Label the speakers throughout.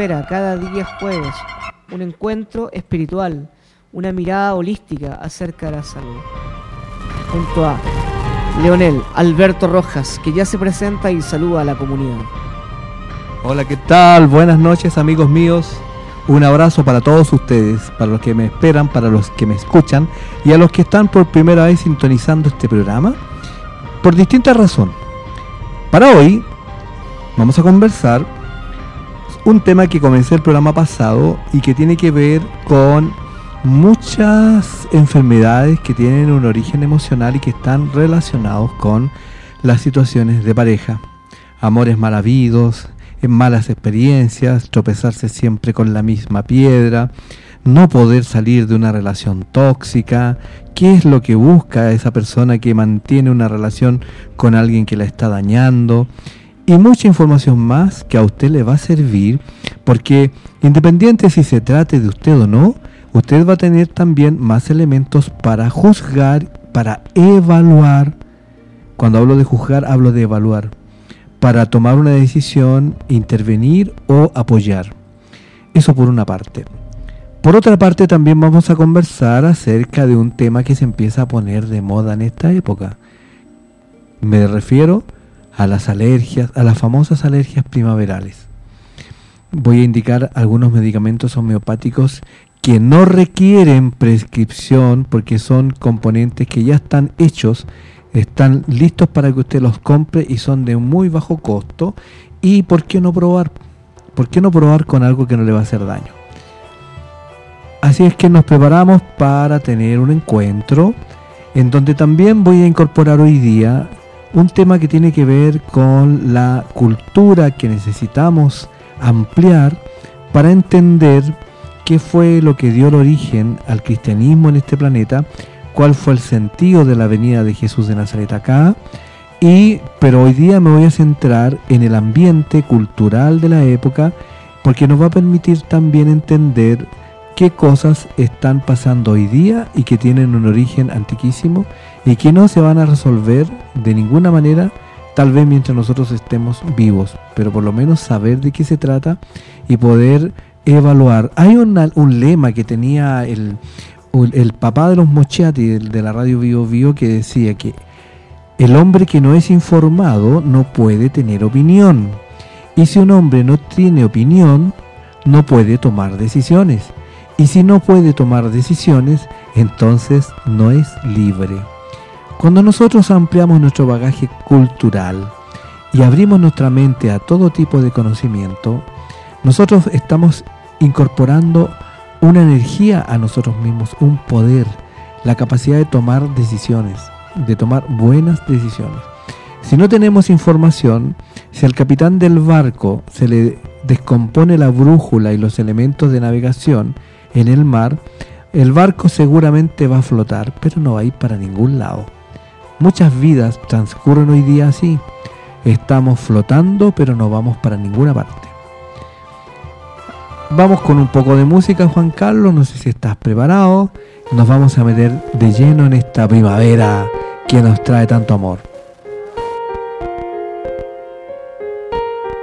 Speaker 1: espera cada día jueves, un encuentro espiritual, una mirada holística acerca de la salud. Junto a Leonel Alberto Rojas, que ya se presenta y saluda a la comunidad.
Speaker 2: Hola, ¿qué tal? Buenas noches amigos míos. Un abrazo para todos ustedes, para los que me esperan, para los que me escuchan y a los que están por primera vez sintonizando este programa por distintas razones. Para hoy vamos a conversar un tema que comencé el programa pasado y que tiene que ver con muchas enfermedades que tienen un origen emocional y que están relacionados con las situaciones de pareja. Amores mal habidos, malas experiencias, tropezarse siempre con la misma piedra, no poder salir de una relación tóxica, qué es lo que busca esa persona que mantiene una relación con alguien que la está dañando y mucha información más que a usted le va a servir porque independiente si se trate de usted o no, usted va a tener también más elementos para juzgar, para evaluar. Cuando hablo de juzgar, hablo de evaluar para tomar una decisión, intervenir o apoyar. Eso por una parte. Por otra parte también vamos a conversar acerca de un tema que se empieza a poner de moda en esta época. Me refiero las alergias, a las famosas alergias primaverales. Voy a indicar algunos medicamentos homeopáticos que no requieren prescripción porque son componentes que ya están hechos están listos para que usted los compre y son de muy bajo costo. ¿Y por qué no probar? ¿Por qué no probar con algo que no le va a hacer daño? Así es que nos preparamos para tener un encuentro en donde también voy a incorporar hoy día un tema que tiene que ver con la cultura que necesitamos ampliar para entender qué fue lo que dio el origen al cristianismo en este planeta cuál fue el sentido de la venida de Jesús de Nazaret acá. Y, pero hoy día me voy a centrar en el ambiente cultural de la época porque nos va a permitir también entender qué cosas están pasando hoy día y que tienen un origen antiquísimo y que no se van a resolver de ninguna manera tal vez mientras nosotros estemos vivos, pero por lo menos saber de qué se trata y poder evaluar. Hay un lema que tenía el, el papá de los Mochiati de la radio Vivo Vivo que decía que el hombre que no es informado no puede tener opinión. Y si un hombre no tiene opinión, no puede tomar decisiones. Y si no puede tomar decisiones, entonces no es libre. Cuando nosotros ampliamos nuestro bagaje cultural y abrimos nuestra mente a todo tipo de conocimiento, nosotros estamos incorporando una energía a nosotros mismos, un poder, la capacidad de tomar decisiones, de tomar buenas decisiones. Si no tenemos información, si al capitán del barco se le descompone la brújula y los elementos de navegación en el mar, el barco seguramente va a flotar, pero no va a ir para ningún lado. Muchas vidas transcurren hoy día así. Estamos flotando, pero no vamos para ninguna parte. Vamos con un poco de música, Juan Carlos. No sé si estás preparado. Nos vamos a meter de lleno en esta primavera que nos trae tanto amor.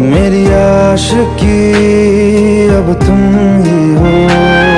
Speaker 3: मेरी आशिकी अब तुम ही हो।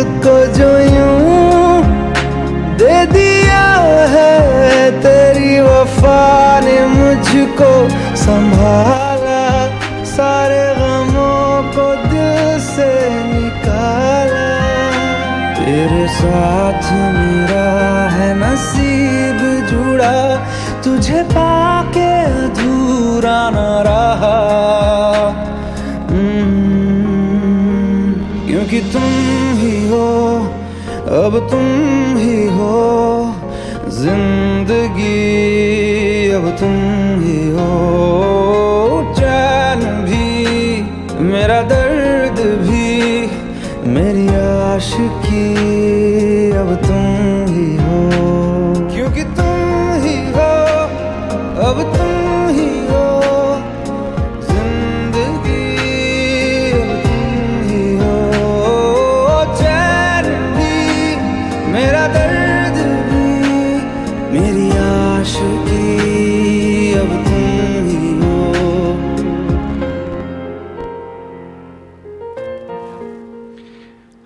Speaker 3: खुद को जो यूँ दे दिया है, तेरी वफा ने मुझको संभाला। सारे गमों को दिल से निकाला। तेरे साथ मेरा है नसीब जुड़ा, तुझे पाके तुम ही हो ज़िंदगी अब तुम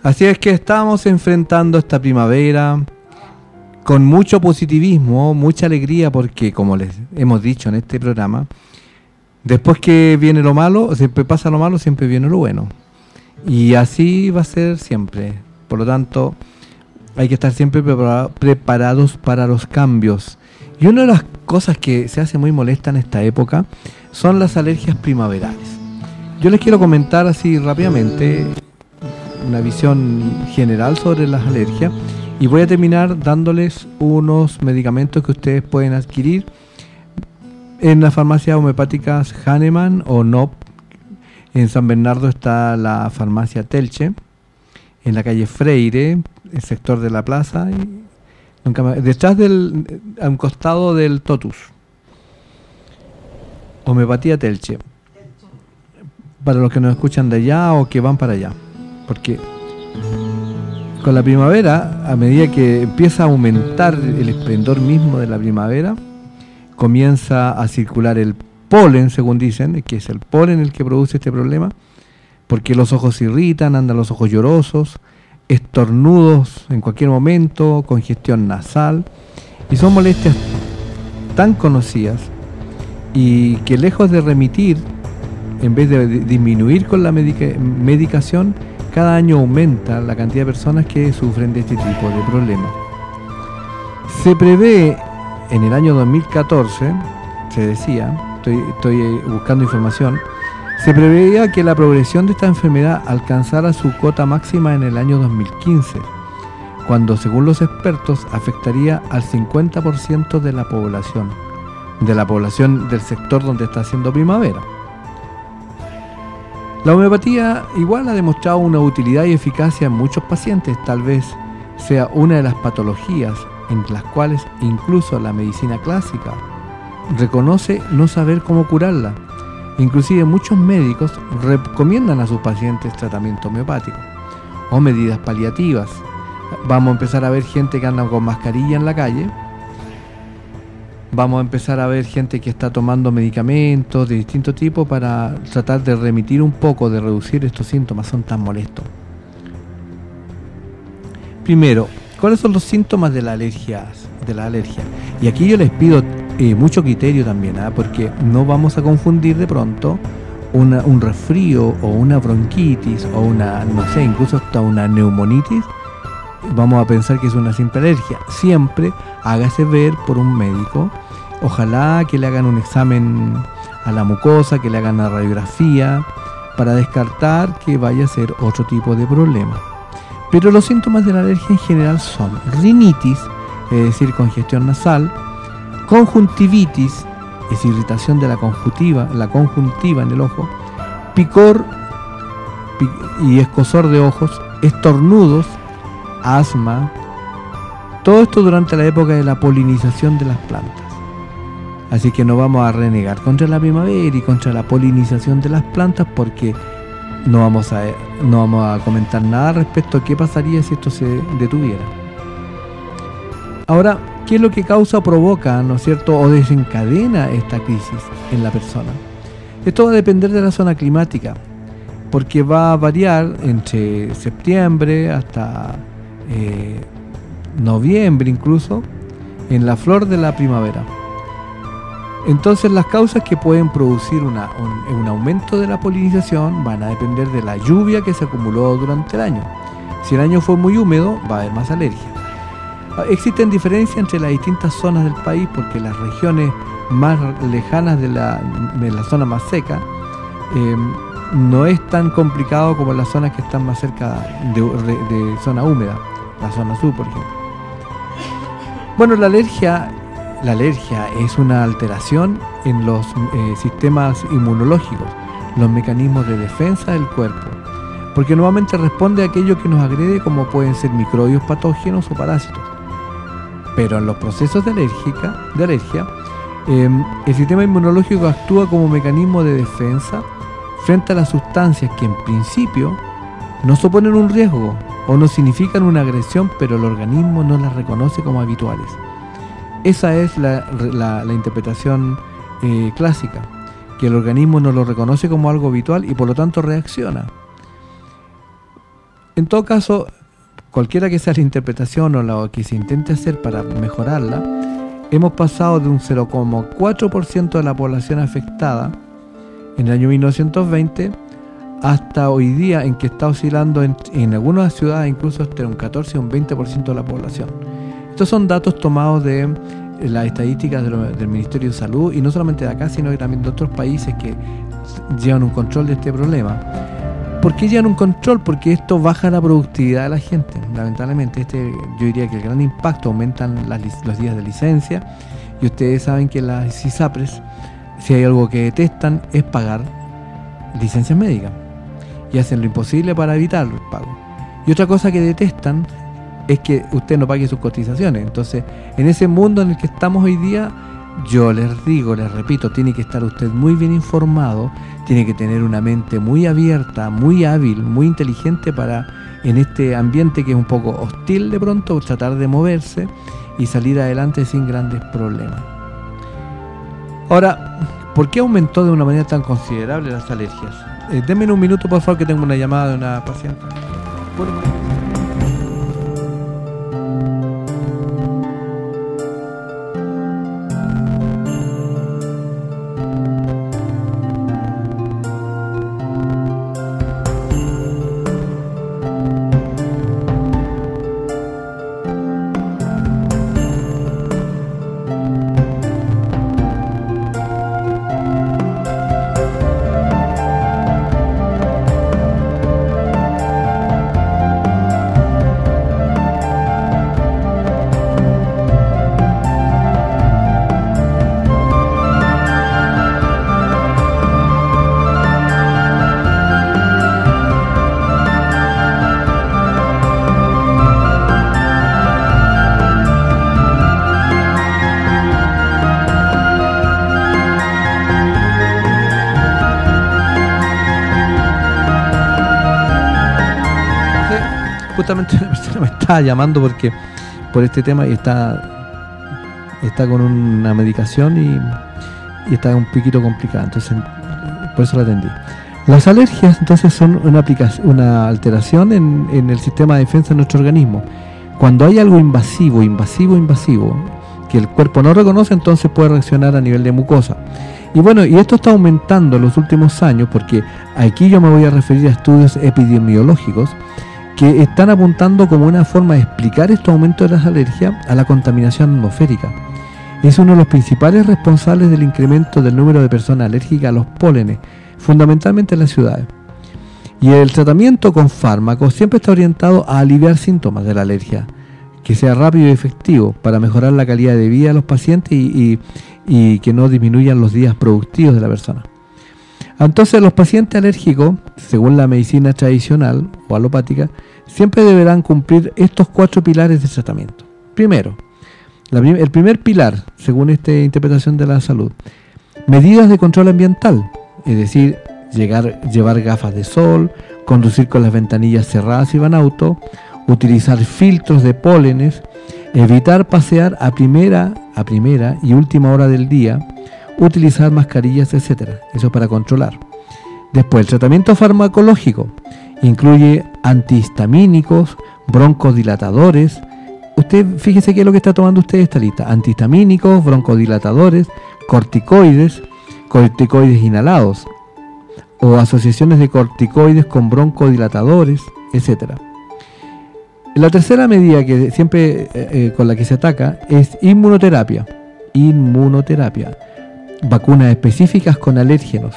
Speaker 2: Así es que estamos enfrentando esta primavera con mucho positivismo, mucha alegría, porque como les hemos dicho en este programa, después que viene lo malo, siempre pasa lo malo, siempre viene lo bueno. Y así va a ser siempre. Por lo tanto, hay que estar siempre prepara- preparados para los cambios. Y una de las cosas que se hace muy molesta en esta época son las alergias primaverales. Yo les quiero comentar así rápidamente una visión general sobre las alergias y voy a terminar dándoles unos medicamentos que ustedes pueden adquirir en las farmacias homeopáticas Hahnemann o NOP. En San Bernardo está la farmacia Telche, en la calle Freire, el sector de la plaza, y nunca detrás del, a un costado del Totus. Homeopatía Telche. Para los que nos escuchan de allá o que van para allá. Porque con la primavera, a medida que empieza a aumentar el esplendor mismo de la primavera, comienza a circular el polen, según dicen, que es el polen el que produce este problema, porque los ojos irritan, andan los ojos llorosos, estornudos en cualquier momento, congestión nasal, y son molestias tan conocidas y que lejos de remitir, en vez de di- disminuir con la medica- medicación, cada año aumenta la cantidad de personas que sufren de este tipo de problemas. Se prevé en el año 2014, se decía, estoy, eh, buscando información, se preveía que la progresión de esta enfermedad alcanzara su cota máxima en el año 2015, cuando según los expertos afectaría al 50% de la población, de la población del sector donde está haciendo primavera. La homeopatía igual ha demostrado una utilidad y eficacia en muchos pacientes, tal vez sea una de las patologías en las cuales incluso la medicina clásica reconoce no saber cómo curarla. Inclusive muchos médicos recomiendan a sus pacientes tratamiento homeopático o medidas paliativas. Vamos a empezar a ver gente que anda con mascarilla en la calle. Vamos a empezar a ver gente que está tomando medicamentos de distinto tipo para tratar de remitir un poco, de reducir estos síntomas, son tan molestos. Primero, ¿cuáles son los síntomas de la alergia? De la alergia? Y aquí yo les pido eh, mucho criterio también, ¿ah? porque no vamos a confundir de pronto un resfrío o una bronquitis o una, no sé, incluso hasta una neumonitis, vamos a pensar que es una simple alergia. Siempre hágase ver por un médico. Ojalá que le hagan un examen a la mucosa, que le hagan una radiografía, para descartar que vaya a ser otro tipo de problema. Pero los síntomas de la alergia en general son rinitis, es decir, congestión nasal, conjuntivitis, es irritación de la conjuntiva, la conjuntiva en el ojo, picor y escosor de ojos, estornudos, asma, todo esto durante la época de la polinización de las plantas. Así que no vamos a renegar contra la primavera y contra la polinización de las plantas porque no vamos a, no vamos a comentar nada respecto a qué pasaría si esto se detuviera. Ahora, ¿qué es lo que causa o provoca, ¿no es cierto?, o desencadena esta crisis en la persona. Esto va a depender de la zona climática, porque va a variar entre septiembre hasta eh, noviembre incluso, en la flor de la primavera. Entonces las causas que pueden producir un, aumento de la polinización van a depender de la lluvia que se acumuló durante el año. Si el año fue muy húmedo, va a haber más alergia. Existen diferencias entre las distintas zonas del país porque las regiones más lejanas de la, de zona más seca eh, no es tan complicado como las zonas que están más cerca de, zona húmeda, la zona sur por ejemplo. Bueno, la alergia, la alergia es una alteración en los eh, sistemas inmunológicos, los mecanismos de defensa del cuerpo, porque nuevamente responde a aquello que nos agrede como pueden ser microbios patógenos o parásitos. Pero en los procesos de, de alergia, em, el sistema inmunológico actúa como mecanismo de defensa frente a las sustancias que en principio no suponen un riesgo o no significan una agresión, pero el organismo no las reconoce como habituales. Esa es la, interpretación eh, clásica, que el organismo no lo reconoce como algo habitual y por lo tanto reacciona. En todo caso, cualquiera que sea la interpretación o lo que se intente hacer para mejorarla, hemos pasado de un 0,4% de la población afectada en el año 1920 hasta hoy día en que está oscilando en, algunas ciudades incluso hasta un 14 o un 20% de la población. Estos son datos tomados de las estadísticas del Ministerio de Salud y no solamente de acá, sino también de otros países que llevan un control de este problema. ¿Por qué llevan un control? Porque esto baja la productividad de la gente. Lamentablemente, este, yo diría que el gran impacto aumentan los días de licencia. Y ustedes saben que las CISAPRES, si hay algo que detestan, es pagar licencias médicas. Y hacen lo imposible para evitar el pago. Y otra cosa que detestan es que usted no pague sus cotizaciones. Entonces, en ese mundo en el que estamos hoy día, yo les digo, les repito, tiene que estar usted muy bien informado, tiene que tener una mente muy abierta, muy hábil, muy inteligente para en este ambiente que es un poco hostil de pronto, tratar de moverse y salir adelante sin grandes problemas. Ahora, ¿por qué aumentó de una manera tan considerable las alergias? Eh, denme un minuto por favor que tengo una llamada de una paciente. Justamente una persona me estaba llamando porque por este tema y está está con una medicación y, y está un poquito complicada, entonces por eso la atendí. Las alergias entonces son una, aplicación, una alteración en, en el sistema de defensa de nuestro organismo. Cuando hay algo invasivo, invasivo, invasivo, que el cuerpo no reconoce, entonces puede reaccionar a nivel de mucosa. Y bueno, y esto está aumentando en los últimos años porque aquí yo me voy a referir a estudios epidemiológicos que están apuntando como una forma de explicar este aumento de las alergias a la contaminación atmosférica. Es uno de los principales responsables del incremento del número de personas alérgicas a los pólenes, fundamentalmente en las ciudades. Y el tratamiento con fármacos siempre está orientado a aliviar síntomas de la alergia, que sea rápido y efectivo para mejorar la calidad de vida de los pacientes y, y que no disminuyan los días productivos de la persona. Entonces los pacientes alérgicos, según la medicina tradicional o alopática, siempre deberán cumplir estos cuatro pilares de tratamiento. Primero, el primer pilar, según esta interpretación de la salud, medidas de control ambiental, es decir, llegar, llevar gafas de sol, conducir con las ventanillas cerradas y van auto, utilizar filtros de pólenes, evitar pasear a primera, a primera y última hora del día, utilizar mascarillas, etcétera. Eso para controlar. Después, el tratamiento farmacológico incluye antihistamínicos, broncodilatadores. Usted fíjese qué es lo que está tomando usted esta lista. Antihistamínicos, broncodilatadores, corticoides, corticoides inhalados o asociaciones de corticoides con broncodilatadores, etcétera. La tercera medida que siempre eh, eh, con la que se ataca es inmunoterapia. Inmunoterapia. Vacunas específicas con alérgenos.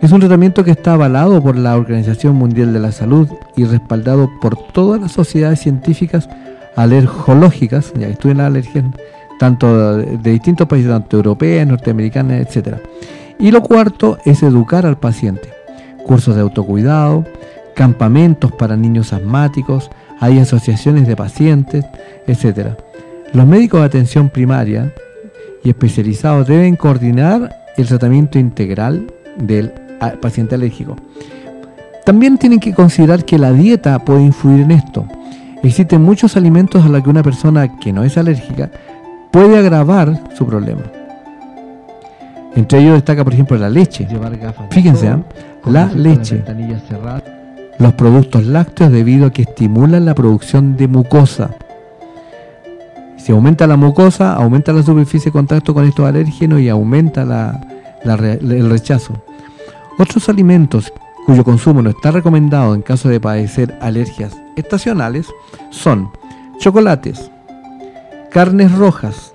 Speaker 2: Es un tratamiento que está avalado por la Organización Mundial de la Salud y respaldado por todas las sociedades científicas alergológicas, ya que estudian la tanto de distintos países, tanto europeas, norteamericanas, etc. Y lo cuarto es educar al paciente. Cursos de autocuidado, campamentos para niños asmáticos, hay asociaciones de pacientes, etc. Los médicos de atención primaria y especializados deben coordinar el tratamiento integral del paciente alérgico. También tienen que considerar que la dieta puede influir en esto. Existen muchos alimentos a los que una persona que no es alérgica puede agravar su problema. Entre ellos destaca, por ejemplo, la leche. Fíjense, ¿eh? la leche los productos lácteos debido a que estimulan la producción de mucosa. Si aumenta la mucosa, aumenta la superficie de contacto con estos alérgenos y aumenta el rechazo. Otros alimentos cuyo consumo no está recomendado en caso de padecer alergias estacionales son chocolates, carnes rojas,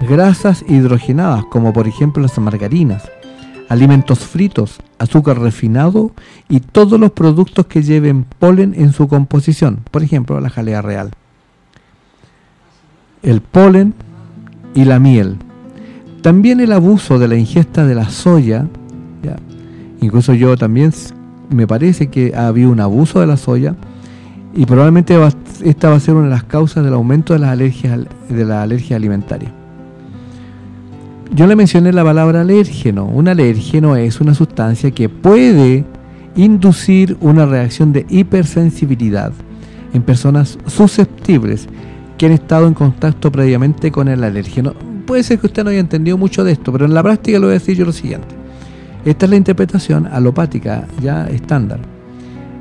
Speaker 2: grasas hidrogenadas como por ejemplo las margarinas, alimentos fritos, azúcar refinado y todos los productos que lleven polen en su composición, por ejemplo la jalea real. El polen y la miel. También el abuso de la ingesta de la soya, incluso yo también me parece que ha habido un abuso de la soya y probablemente esta va a ser una de las causas del aumento de las alergias de la alergia alimentaria. Yo le mencioné la palabra alérgeno. Un alérgeno es una sustancia que puede inducir una reacción de hipersensibilidad en personas susceptibles que han estado en contacto previamente con el alérgeno. Puede ser que usted no haya entendido mucho de esto, pero en la práctica le voy a decir yo lo siguiente. Esta es la interpretación alopática ya estándar.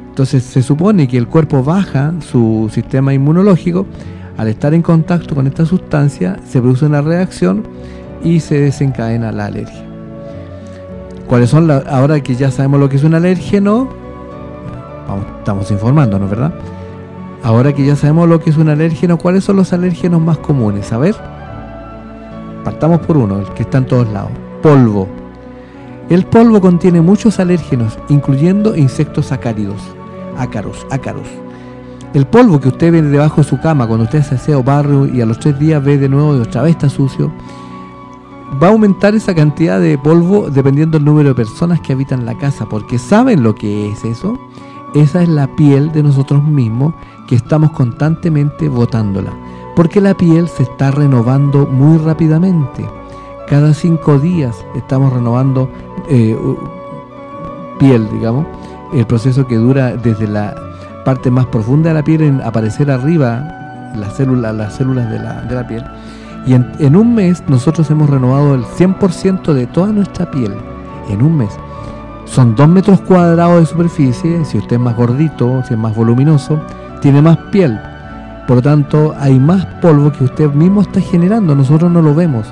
Speaker 2: Entonces se supone que el cuerpo baja su sistema inmunológico al estar en contacto con esta sustancia, se produce una reacción y se desencadena la alergia. ¿Cuáles son ahora que ya sabemos lo que es un alérgeno? Estamos informándonos, ¿verdad? Ahora que ya sabemos lo que es un alérgeno, ¿cuáles son los alérgenos más comunes? A ver, partamos por uno, el que está en todos lados. Polvo. El polvo contiene muchos alérgenos, incluyendo insectos acáridos, ácaros, ácaros. El polvo que usted ve debajo de su cama cuando usted se hace o barrio y a los tres días ve de nuevo y otra vez está sucio, va a aumentar esa cantidad de polvo dependiendo del número de personas que habitan la casa, porque ¿saben lo que es eso? Esa es la piel de nosotros mismos que estamos constantemente botándola, porque la piel se está renovando muy rápidamente. Cada cinco días estamos renovando eh, piel, digamos, el proceso que dura desde la parte más profunda de la piel en aparecer arriba las células, las células de la, piel Y en, en un mes nosotros hemos renovado el 100% de toda nuestra piel. En un mes. Son 2 metros cuadrados de superficie. Si usted es más gordito, si es más voluminoso, tiene más piel. Por lo tanto, hay más polvo que usted mismo está generando. Nosotros no lo vemos.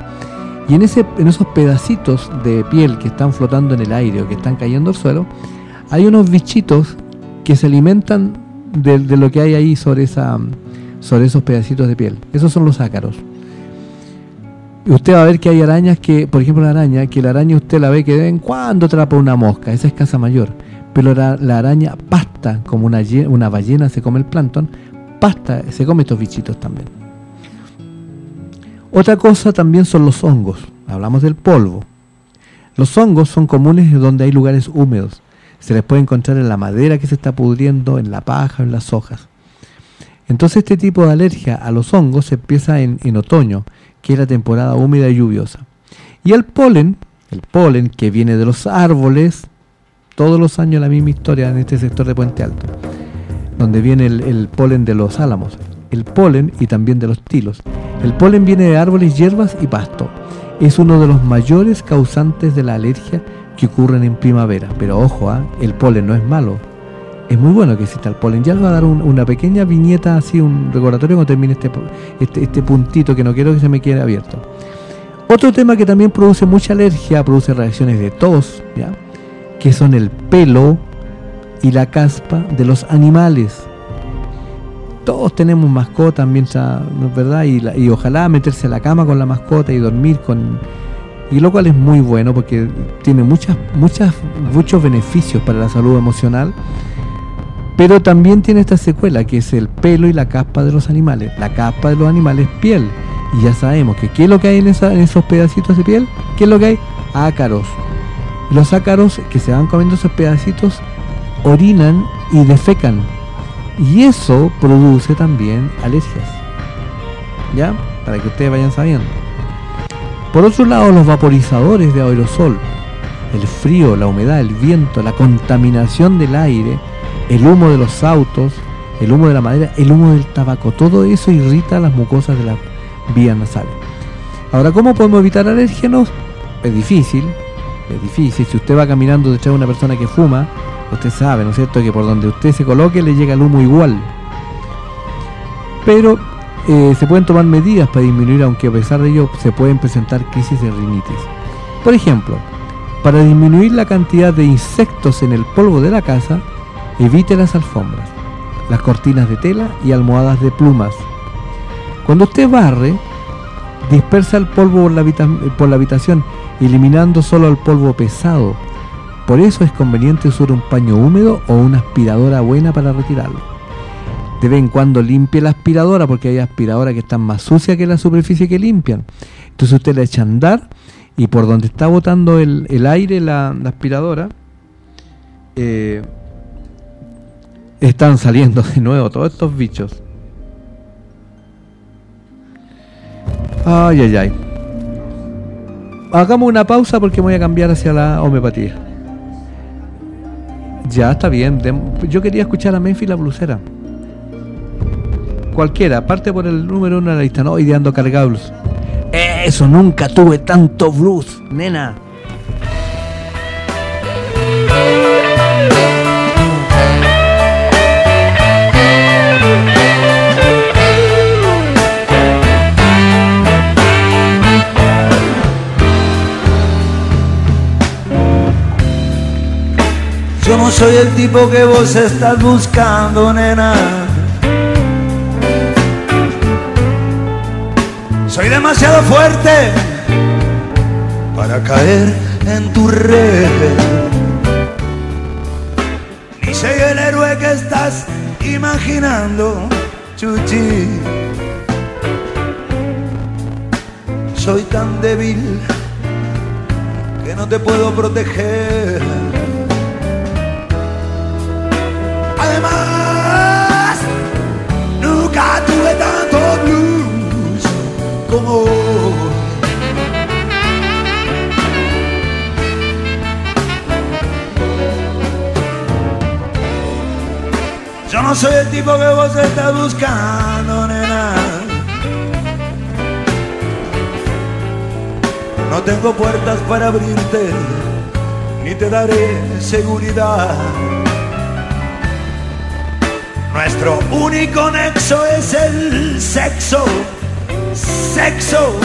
Speaker 2: Y en, ese, en esos pedacitos de piel que están flotando en el aire o que están cayendo al suelo, hay unos bichitos que se alimentan de, de lo que hay ahí sobre, esa, esos pedacitos de piel. Esos son los ácaros. Y usted va a ver que hay arañas que, por ejemplo la araña, que la araña usted la ve que de vez en cuando atrapa una mosca, esa es casa mayor. Pero la, araña pasta, como una ballena se come el plancton, pasta, se come estos bichitos también. Otra cosa también son los hongos. Hablamos del polvo. Los hongos son comunes donde hay lugares húmedos. Se les puede encontrar en la madera que se está pudriendo, en la paja, en las hojas. Entonces este tipo de alergia a los hongos se empieza en, en otoño, que es la temporada húmeda y lluviosa. Y el polen, el polen que viene de los árboles, todos los años la misma historia en este sector de Puente Alto, donde viene el, polen de los álamos, el polen y también de los tilos. El polen viene de árboles, hierbas y pasto. Es uno de los mayores causantes de la alergia que ocurren en primavera. Pero ojo, ¿ah? el polen no es malo. Es muy bueno que exista el polen. Ya les voy a dar un- una pequeña viñeta, así un recordatorio cuando termine este, este, este puntito que no quiero que se me quede abierto. Otro tema que también produce mucha alergia, produce reacciones de tos, ¿ya? Que son el pelo y la caspa de los animales. Todos tenemos mascotas mientras, ¿no verdad? Y, ojalá meterse a la cama con la mascota y dormir con... Y lo cual es muy bueno porque tiene muchas, muchas, muchos beneficios para la salud emocional. Pero también tiene esta secuela que es el pelo y la caspa de los animales. La caspa de los animales es piel. Y ya sabemos que ¿qué es lo que hay en, en esos pedacitos de piel? ¿Qué es lo que hay? Ácaros. Los ácaros que se van comiendo esos pedacitos orinan y defecan. Y eso produce también alergias. ¿Ya? Para que ustedes vayan sabiendo. Por otro lado, los vaporizadores de aerosol, el frío, la humedad, el viento, la contaminación del aire, el humo de los autos, el humo de la madera, el humo del tabaco, todo eso irrita las mucosas de las vías nasales. Ahora, ¿cómo podemos evitar alérgenos? Es difícil, es difícil. Si usted va caminando detrás de una persona que fuma, usted sabe, ¿no es cierto?, que por donde usted se coloque le llega el humo igual. Pero eh, se pueden tomar medidas para disminuir, aunque a pesar de ello se pueden presentar crisis de rinitis. Por ejemplo, para disminuir la cantidad de insectos en el polvo de la casa, evite las alfombras, las cortinas de tela y almohadas de plumas. Cuando usted barre, dispersa el polvo por la, habita- por la habitación, eliminando solo el polvo pesado. Por eso es conveniente usar un paño húmedo o una aspiradora buena para retirarlo. De vez en cuando limpie la aspiradora porque hay aspiradoras que están más sucias que la superficie que limpian. Entonces usted le echa a andar y por donde está botando el, el aire la, la aspiradora, eh, están saliendo de nuevo todos estos bichos. Ay, ay, ay. Hagamos una pausa porque voy a cambiar hacia la homeopatía. Ya, está bien. Yo quería escuchar a Memphis la blusera. Cualquiera, parte por el número uno de la lista, ¿no? Ideando cargables. Eso, nunca tuve tanto blues, nena.
Speaker 4: Yo no soy el tipo que vos estás buscando, nena. Soy demasiado fuerte para caer en tu red. Ni soy el héroe que estás imaginando, chuchi. Soy tan débil que no te puedo proteger. Además, nunca tuve tanto blues como hoy. Yo no soy el tipo que vos estás buscando, nena. tengo puertas para abrirte, ni te daré seguridad. Nuestro único nexo es el sexo, sexo.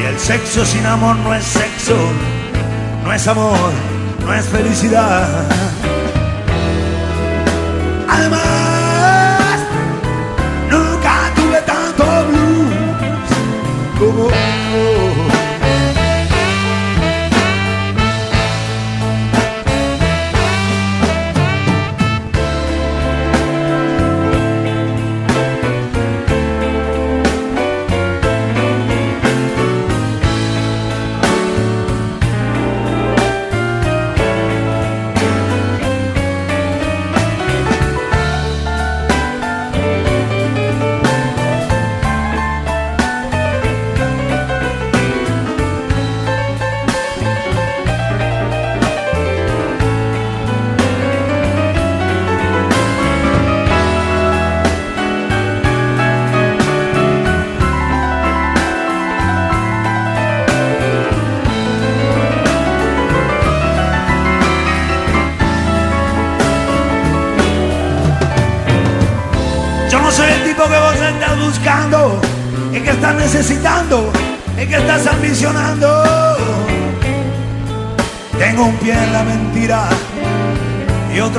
Speaker 4: Y el sexo sin amor no es sexo, no es amor, no es felicidad. Además, nunca tuve tanto blues como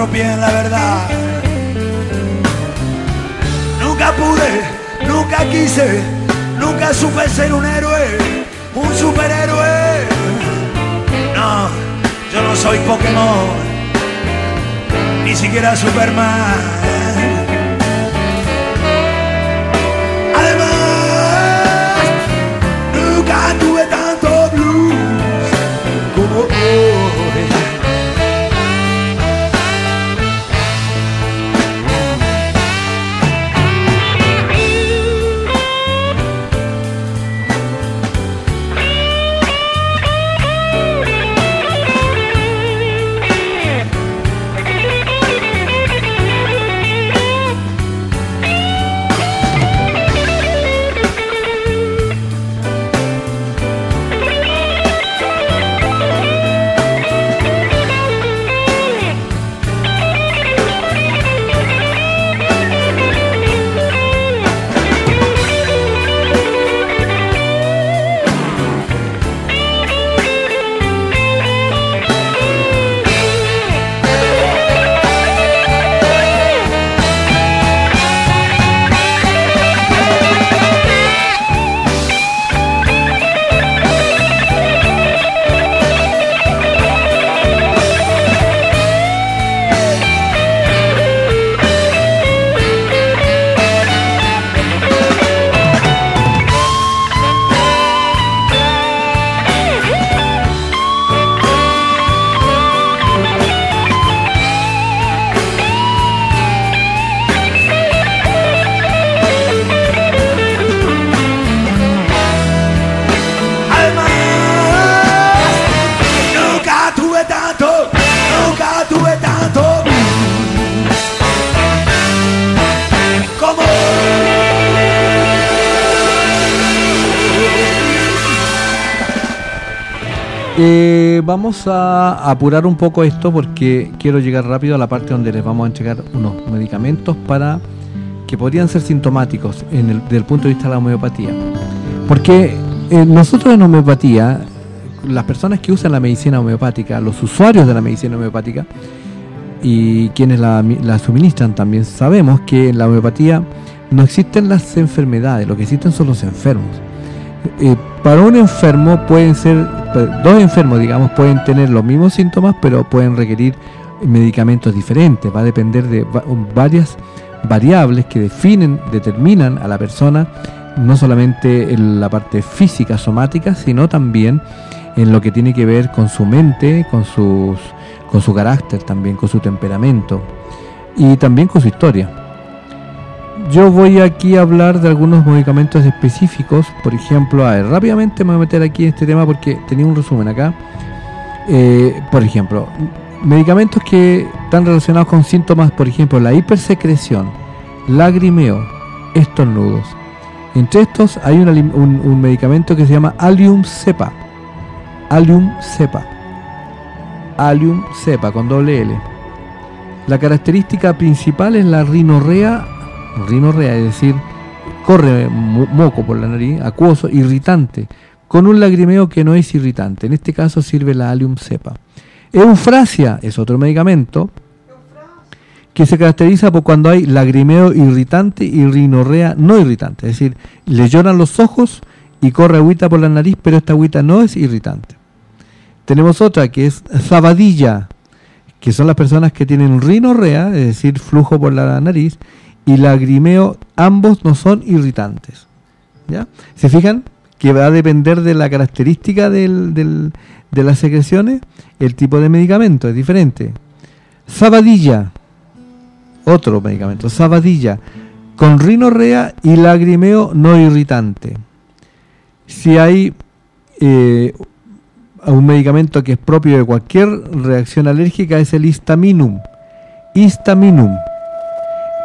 Speaker 4: la verdad. Nunca pude, nunca quise, nunca supe ser un héroe, un superhéroe. No, yo no soy Pokémon, ni siquiera Superman. Además, nunca tuve tanto blues
Speaker 2: vamos a apurar un poco esto porque quiero llegar rápido a la parte donde les vamos a entregar unos medicamentos para que podrían ser sintomáticos en desde el punto de vista de la homeopatía. Porque eh, nosotros en homeopatía, las personas que usan la medicina homeopática, los usuarios de la medicina homeopática y quienes la, suministran también, sabemos que en la homeopatía no existen las enfermedades, lo que existen son los enfermos. Eh, para un enfermo pueden ser, dos enfermos digamos, pueden tener los mismos síntomas, pero pueden requerir medicamentos diferentes. Va a depender de va- varias variables que definen, determinan a la persona, no solamente en la parte física, somática, sino también en lo que tiene que ver con su mente, con sus con su carácter también, con su temperamento y también con su historia. Yo voy aquí a hablar de algunos medicamentos específicos, por ejemplo, a ver, rápidamente me voy a meter aquí en este tema porque tenía un resumen acá. Eh, por ejemplo, medicamentos que están relacionados con síntomas, por ejemplo, la hipersecreción, lagrimeo, estornudos, Entre estos hay un, un medicamento que se llama Allium cepa. Allium cepa. Allium cepa con doble L. La característica principal es la rinorrea, rinorrea, es decir, corre mo- moco por la nariz, acuoso, irritante, con un lagrimeo que no es irritante. En este caso sirve la Allium cepa. Eufrasia es otro medicamento que se caracteriza por cuando hay lagrimeo irritante y rinorrea no irritante. Es decir, le lloran los ojos y corre agüita por la nariz, pero esta agüita no es irritante. Tenemos otra que es zabadilla, que son las personas que tienen rinorrea, es decir, flujo por la nariz, y lagrimeo, ambos no son irritantes. ¿Ya? ¿Se fijan? Que va a depender de la característica del- del- de las secreciones, el tipo de medicamento es diferente. Sabadilla, otro medicamento, sabadilla, con rinorrea y lagrimeo no irritante. Si hay eh, un medicamento que es propio de cualquier reacción alérgica es el histaminum. Histaminum.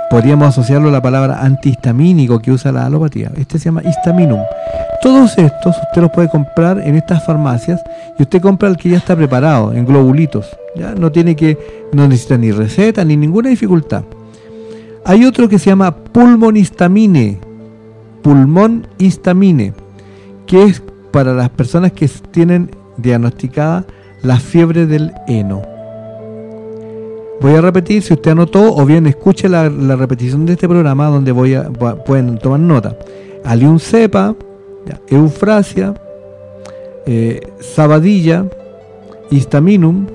Speaker 2: Podríamos asociarlo a la palabra antihistamínico que usa la alopatía. Este se llama histaminum. Todos estos usted los puede comprar en estas farmacias y usted compra el que ya está preparado en globulitos. Ya no tiene que no necesita ni receta ni ninguna dificultad. Hay otro que se llama pulmonistamine. Pulmón histamine, que es para las personas que tienen diagnosticada la fiebre del heno. Voy a repetir, si usted anotó o bien escuche la, repetición de este programa donde voy a, pueden tomar nota. Alium cepa, eufrasia, eh, sabadilla, histaminum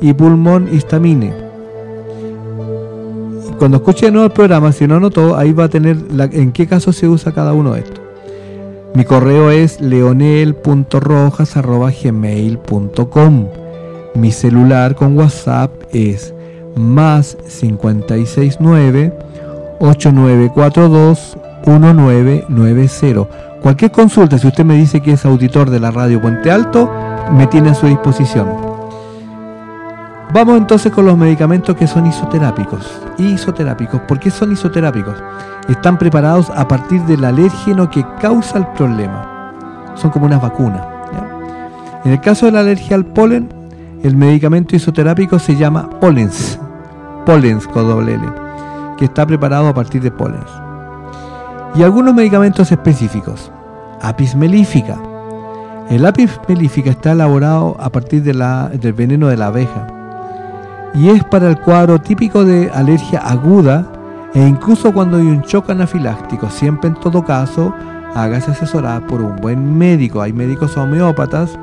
Speaker 2: y pulmón histamine. Cuando escuche de nuevo el programa, si no anotó, ahí va a tener en qué caso se usa cada uno de estos. Mi correo es leonel.rojas.gmail.com Mi celular con WhatsApp es más 569 8942 1990. Cualquier consulta, si usted me dice que es auditor de la radio Puente Alto, me tiene a su disposición. Vamos entonces con los medicamentos que son isoterápicos. Isoterápicos, ¿por qué son isoterápicos? Están preparados a partir del alérgeno que causa el problema. Son como unas vacunas. En el caso de la alergia al polen, el medicamento isoterápico se llama Polens. Polens con doble que está preparado a partir de polens. Y algunos medicamentos específicos. Apis melífica. El apis melífica está elaborado a partir de la- del veneno de la abeja y es para el cuadro típico de alergia aguda e incluso cuando hay un shock anafiláctico. Siempre en todo caso, hágase asesorar por un buen médico. Hay médicos homeópatas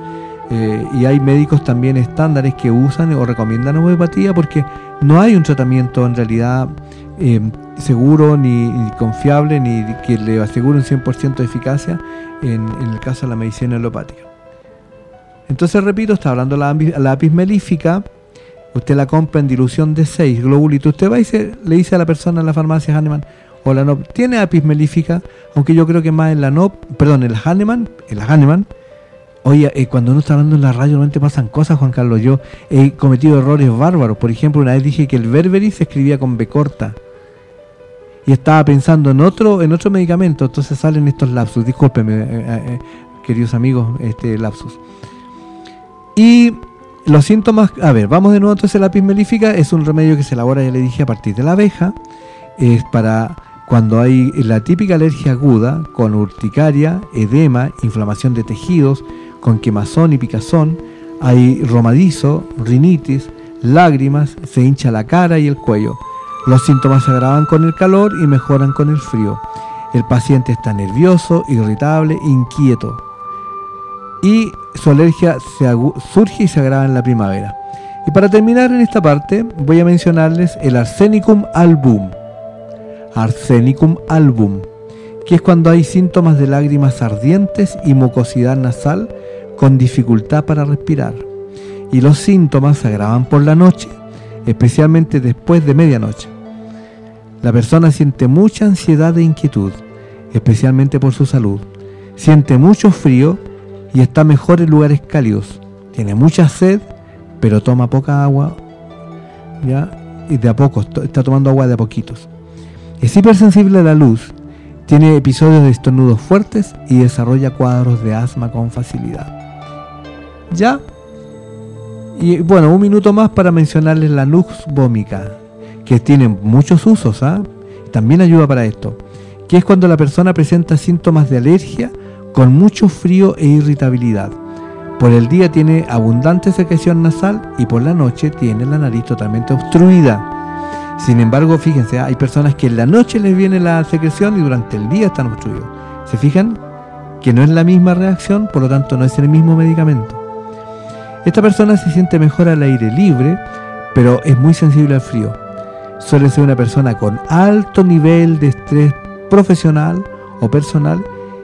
Speaker 2: eh, y hay médicos también estándares que usan o recomiendan homeopatía porque no hay un tratamiento en realidad eh, seguro ni, confiable ni que le asegure un 100% de eficacia en, el caso de la medicina alopática. Entonces, repito, está hablando la, apis melífica, usted la compra en dilución de 6 globulitos. Usted va y se- le dice a la persona en la farmacia Hahnemann o la NOP, ¿tiene apis melífica? Aunque yo creo que más en la NOP, perdón, en la Hahnemann, en la Hahnemann, Oye, eh, cuando uno está hablando en la radio realmente pasan cosas, Juan Carlos. Yo he cometido errores bárbaros. Por ejemplo, una vez dije que el Berberi se escribía con B corta. Y estaba pensando en otro en otro medicamento. Entonces salen estos lapsus. Discúlpeme, eh, eh, eh, queridos amigos, este lapsus. Y los síntomas, a ver, vamos de nuevo entonces la apis melífica. Es un remedio que se elabora, ya le dije, a partir de la abeja. Es para cuando hay la típica alergia aguda con urticaria, edema, inflamación de tejidos, con quemazón y picazón, hay romadizo, rinitis, lágrimas, se hincha la cara y el cuello. Los síntomas se agravan con el calor y mejoran con el frío. El paciente está nervioso, irritable, inquieto. Y su alergia surge y se agrava en la primavera. Y para terminar en esta parte, voy a mencionarles el Arsenicum album. Arsenicum album, que es cuando hay síntomas de lágrimas ardientes y mucosidad nasal con dificultad para respirar. Y los síntomas se agravan por la noche, especialmente después de medianoche. La persona siente mucha ansiedad e inquietud, especialmente por su salud. Siente mucho frío y está mejor en lugares cálidos. Tiene mucha sed, pero toma poca agua. ¿ya? Y de a poco, está tomando agua de a poquitos. Es hipersensible a la luz, Tiene episodios de estornudos fuertes y desarrolla cuadros de asma con facilidad. Ya. Y bueno, un minuto más para mencionarles la Nux vomica, que tiene muchos usos, ¿ah? también ayuda para esto, que es cuando la persona presenta síntomas de alergia con mucho frío e irritabilidad. Por el día tiene abundante secreción nasal y por la noche tiene la nariz totalmente obstruida. Sin embargo, fíjense, hay personas que en la noche les viene la secreción y durante el día están obstruidos. ¿Se fijan? Que no es la misma reacción, por lo tanto no es el mismo medicamento. Esta persona se siente mejor al aire libre, pero es muy sensible al frío. Suele ser una persona con alto nivel de estrés profesional o personal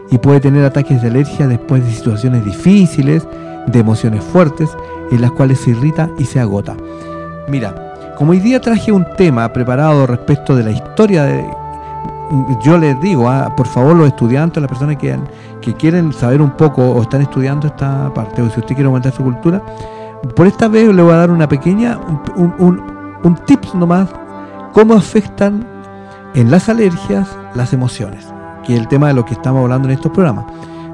Speaker 2: y puede tener ataques de alergia después de situaciones difíciles, de emociones fuertes, en las cuales se irrita y se agota. Mira, como hoy día traje un tema preparado respecto de la historia de... Yo les digo, ah, por favor los estudiantes, las personas que, que quieren saber un poco o están estudiando esta parte, o si usted quiere aumentar su cultura, por esta vez le voy a dar una pequeña, un, un, un tips nomás, cómo afectan en las alergias las emociones que es el tema de lo que estamos hablando en estos programas.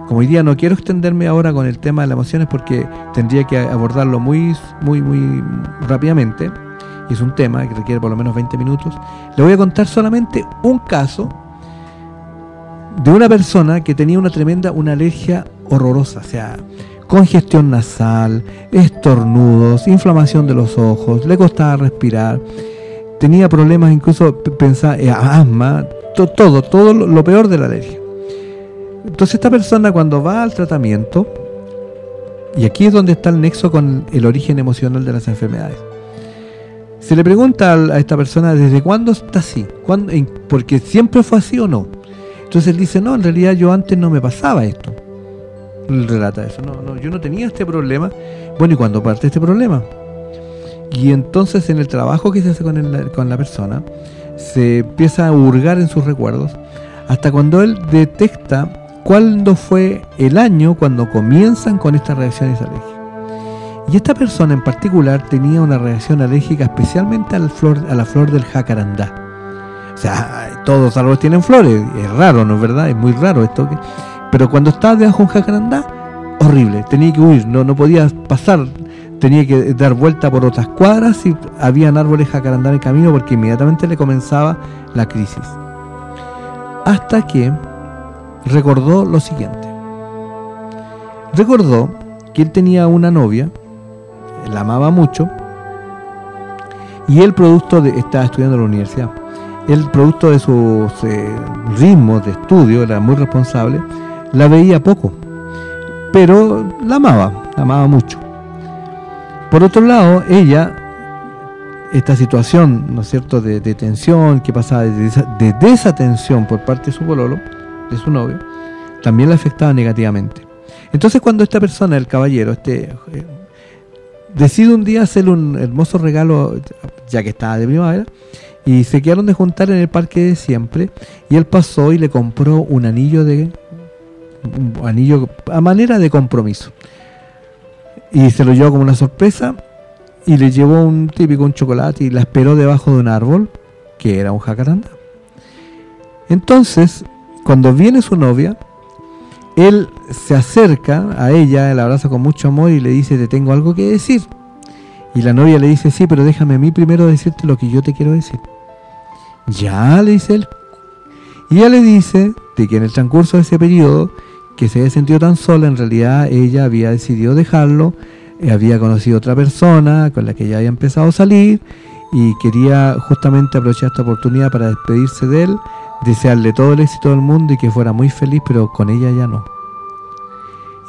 Speaker 2: Como hoy día no quiero extenderme ahora con el tema de las emociones porque tendría que abordarlo muy, muy, muy rápidamente. Y es un tema que requiere por lo menos 20 minutos. Le voy a contar solamente un caso de una persona que tenía una tremenda, una alergia horrorosa. O sea, congestión nasal, estornudos, inflamación de los ojos, le costaba respirar, tenía problemas incluso pensar, eh, asma, todo, todo lo peor de la alergia. Entonces esta persona cuando va al tratamiento, y aquí es donde está el nexo con el origen emocional de las enfermedades, se le pregunta a esta persona desde cuándo está así, ¿Cuándo, porque siempre fue así o no. Entonces él dice, no, en realidad yo antes no me pasaba esto. Él relata eso, no, no, yo no tenía este problema. Bueno, ¿y cuándo parte este problema? Y entonces en el trabajo que se hace con, con la persona, se empieza a hurgar en sus recuerdos hasta cuando él detecta cuándo fue el año cuando comienzan con estas reacciones alérgicas. Y esta persona en particular tenía una reacción alérgica especialmente a la flor, a la flor del jacarandá. O sea, todos los árboles tienen flores, es raro, ¿no es verdad? Es muy raro esto. Pero cuando estaba debajo de un jacarandá, horrible, tenía que huir, no, no podía pasar tenía que dar vuelta por otras cuadras y habían árboles jacarandá en el camino porque inmediatamente le comenzaba la crisis. Hasta que recordó lo siguiente. Recordó que él tenía una novia, la amaba mucho, y el producto de, estaba estudiando en la universidad, el producto de sus eh, ritmos de estudio, era muy responsable, la veía poco, pero la amaba, la amaba mucho. Por otro lado, ella, esta situación, ¿no es cierto?, de, tensión que pasaba, de, desatención por parte de su pololo, de su novio, también la afectaba negativamente. Entonces cuando esta persona, el caballero, este decide un día hacerle un hermoso regalo, ya que estaba de primavera, y se quedaron de juntar en el parque de siempre, y él pasó y le compró un anillo de un anillo a manera de compromiso y se lo llevó como una sorpresa y le llevó un típico un chocolate y la esperó debajo de un árbol que era un jacaranda. Entonces, cuando viene su novia, él se acerca a ella, la abraza con mucho amor y le dice, te tengo algo que decir. Y la novia le dice, sí, pero déjame a mí primero decirte lo que yo te quiero decir. Ya, le dice él. Y ella le dice de que en el transcurso de ese periodo que se había sentido tan sola, en realidad ella había decidido dejarlo, eh, había conocido otra persona con la que ya había empezado a salir y quería justamente aprovechar esta oportunidad para despedirse de él, desearle todo el éxito del mundo y que fuera muy feliz, pero con ella ya no.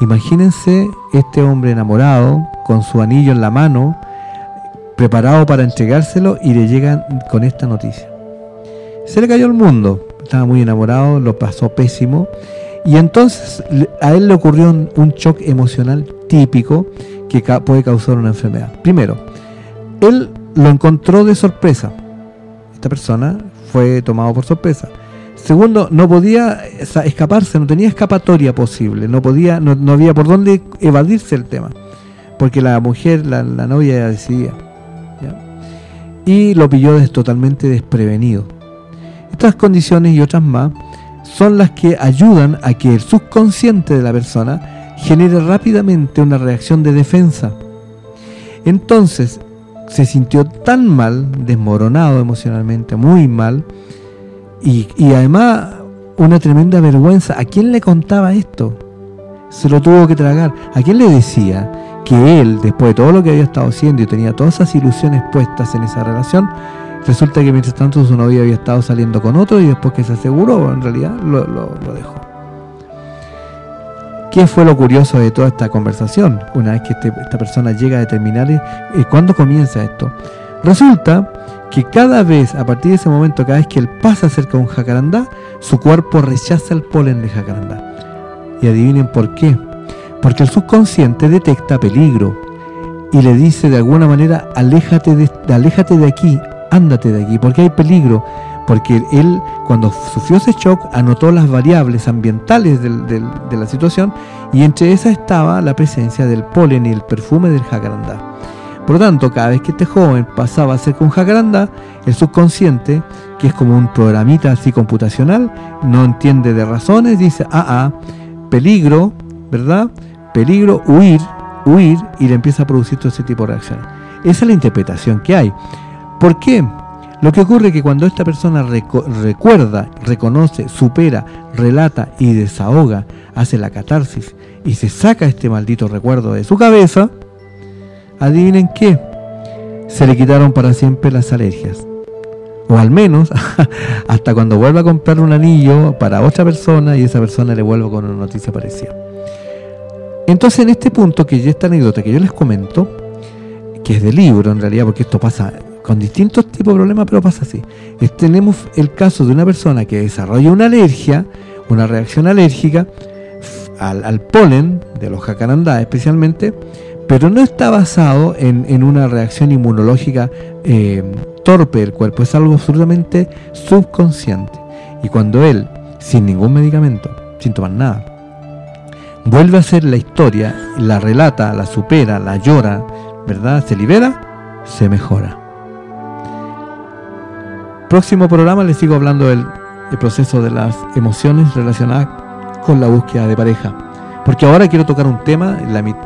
Speaker 2: Imagínense este hombre enamorado, con su anillo en la mano, preparado para entregárselo y le llegan con esta noticia. Se le cayó el mundo, estaba muy enamorado, lo pasó pésimo y entonces a él le ocurrió un, shock emocional típico que puede causar una enfermedad. Primero, él lo encontró de sorpresa. Esta persona fue tomado por sorpresa. Segundo, no podía escaparse, no tenía escapatoria posible, no podía, no, había por dónde evadirse el tema, porque la mujer, la, novia ya decidía. Y lo pilló totalmente desprevenido. Estas condiciones y otras más son las que ayudan a que el subconsciente de la persona genere rápidamente una reacción de defensa. Entonces, se sintió tan mal, desmoronado emocionalmente, muy mal, y, además una tremenda vergüenza. ¿A quién le contaba esto? Se lo tuvo que tragar. ¿A quién le decía que él, después de todo lo que había estado haciendo y tenía todas esas ilusiones puestas en esa relación, resulta que mientras tanto su novia había estado saliendo con otro y después que se aseguró, en realidad lo dejó. ¿Qué fue lo curioso de toda esta conversación? Una vez que este- esta persona llega a determinar eh, cuándo comienza esto. Resulta que cada vez, a partir de ese momento, cada vez que él pasa cerca de un jacarandá, su cuerpo rechaza el polen de jacarandá. Y adivinen por qué. Porque el subconsciente detecta peligro y le dice de alguna manera, aléjate de, aléjate de aquí, ándate de aquí, porque hay peligro. Porque él, cuando sufrió ese shock, anotó las variables ambientales de la situación y entre esas estaba la presencia del polen y el perfume del jacarandá. Por lo tanto, cada vez que este joven pasaba cerca de un jacarandá, el subconsciente, que es como un programita así computacional, no entiende de razones, dice, ah, ah, peligro, ¿verdad? Peligro, huir, huir, y le empieza a producir todo ese tipo de reacciones. Esa es la interpretación que hay. ¿Por qué? Lo que ocurre es que cuando esta persona recuerda, reconoce, supera, relata y desahoga, hace la catarsis y se saca este maldito recuerdo de su cabeza, adivinen qué, se le quitaron para siempre las alergias. O al menos hasta cuando vuelva a comprar un anillo para otra persona y esa persona le vuelva con una noticia parecida. Entonces en este punto, que ya esta anécdota que yo les comento, que es de libro en realidad, porque esto pasa con distintos tipos de problemas, pero pasa así. Tenemos el caso de una persona que desarrolla una alergia, una reacción alérgica al, polen de los jacarandá especialmente, pero no está basado en, en una reacción inmunológica eh, torpe del cuerpo, es algo absolutamente subconsciente. Y cuando él, sin ningún medicamento, sin tomar nada, vuelve a hacer la historia, la relata, la supera, la llora, ¿verdad? Se libera, se mejora. Próximo programa les sigo hablando del, del proceso de las emociones relacionadas con la búsqueda de pareja. Porque ahora quiero tocar un tema, la mit-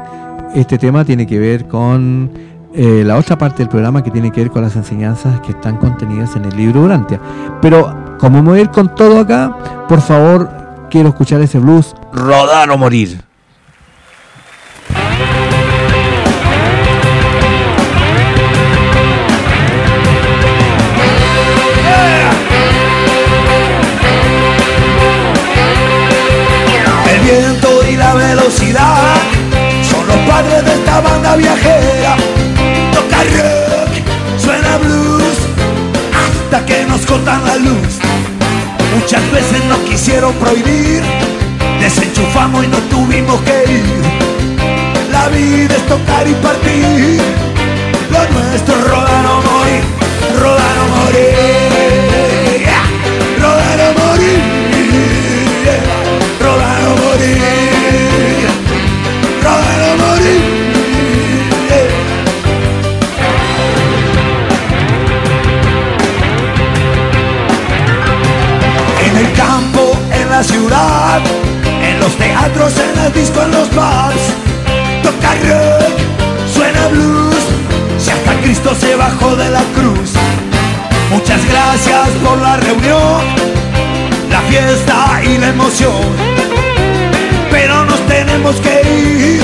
Speaker 2: este tema tiene que ver con eh, la otra parte del programa que tiene que ver con las enseñanzas que están contenidas en el libro Urantia. Pero como me voy a ir con todo acá, por favor, quiero escuchar ese blues Rodar o Morir.
Speaker 4: Banda viajera. Toca rock, suena blues, hasta que nos cortan la luz. Muchas veces nos quisieron prohibir, desenchufamos y no tuvimos que ir. La vida es tocar y partir, lo nuestro es rodar o morir, rodar o morir, yeah. rodar o morir, yeah. rodar o morir, la ciudad, en los teatros, en las discos, en los bars. Toca rock, suena blues, si hasta Cristo se bajó de la cruz. Muchas gracias por la reunión, la fiesta y la emoción. Pero nos tenemos que ir,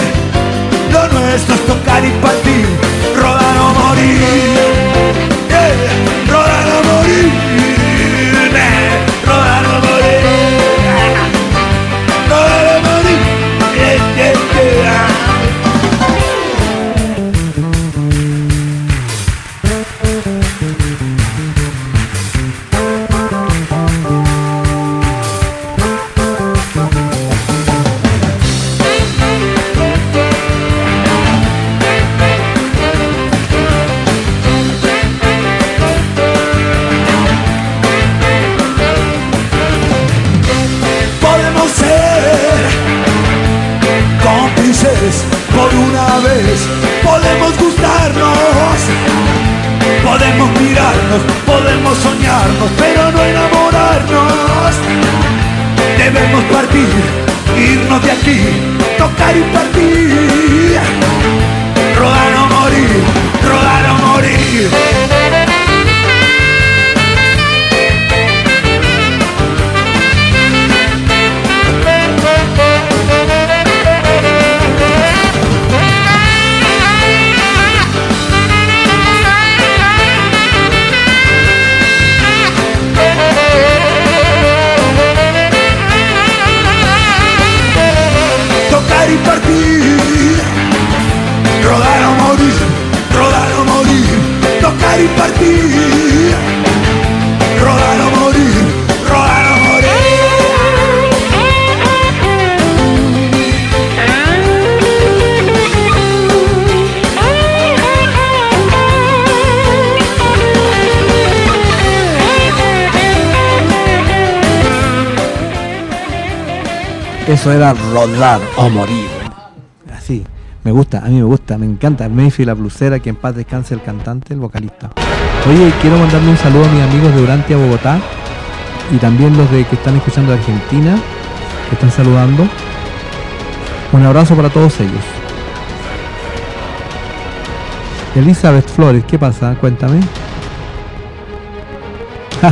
Speaker 4: lo nuestro es tocar y partir, rodar o morir. por una vez podemos gustarnos, podemos mirarnos, podemos soñarnos, pero no enamorarnos. Debemos partir, irnos de aquí, tocar y partir, rodar o morir, rodar o morir. compartir. Rodar o morir, rodar o morir.
Speaker 2: Eso era rodar o morir. Gusta, a mí me gusta, me encanta. Mayfield la blusera, que en paz descanse el cantante, el vocalista. Oye, quiero mandarle un saludo a mis amigos de Urantia, Bogotá. Y también los de que están escuchando Argentina, que están saludando. Un abrazo para todos ellos. Elizabeth Flores, ¿qué pasa? Cuéntame.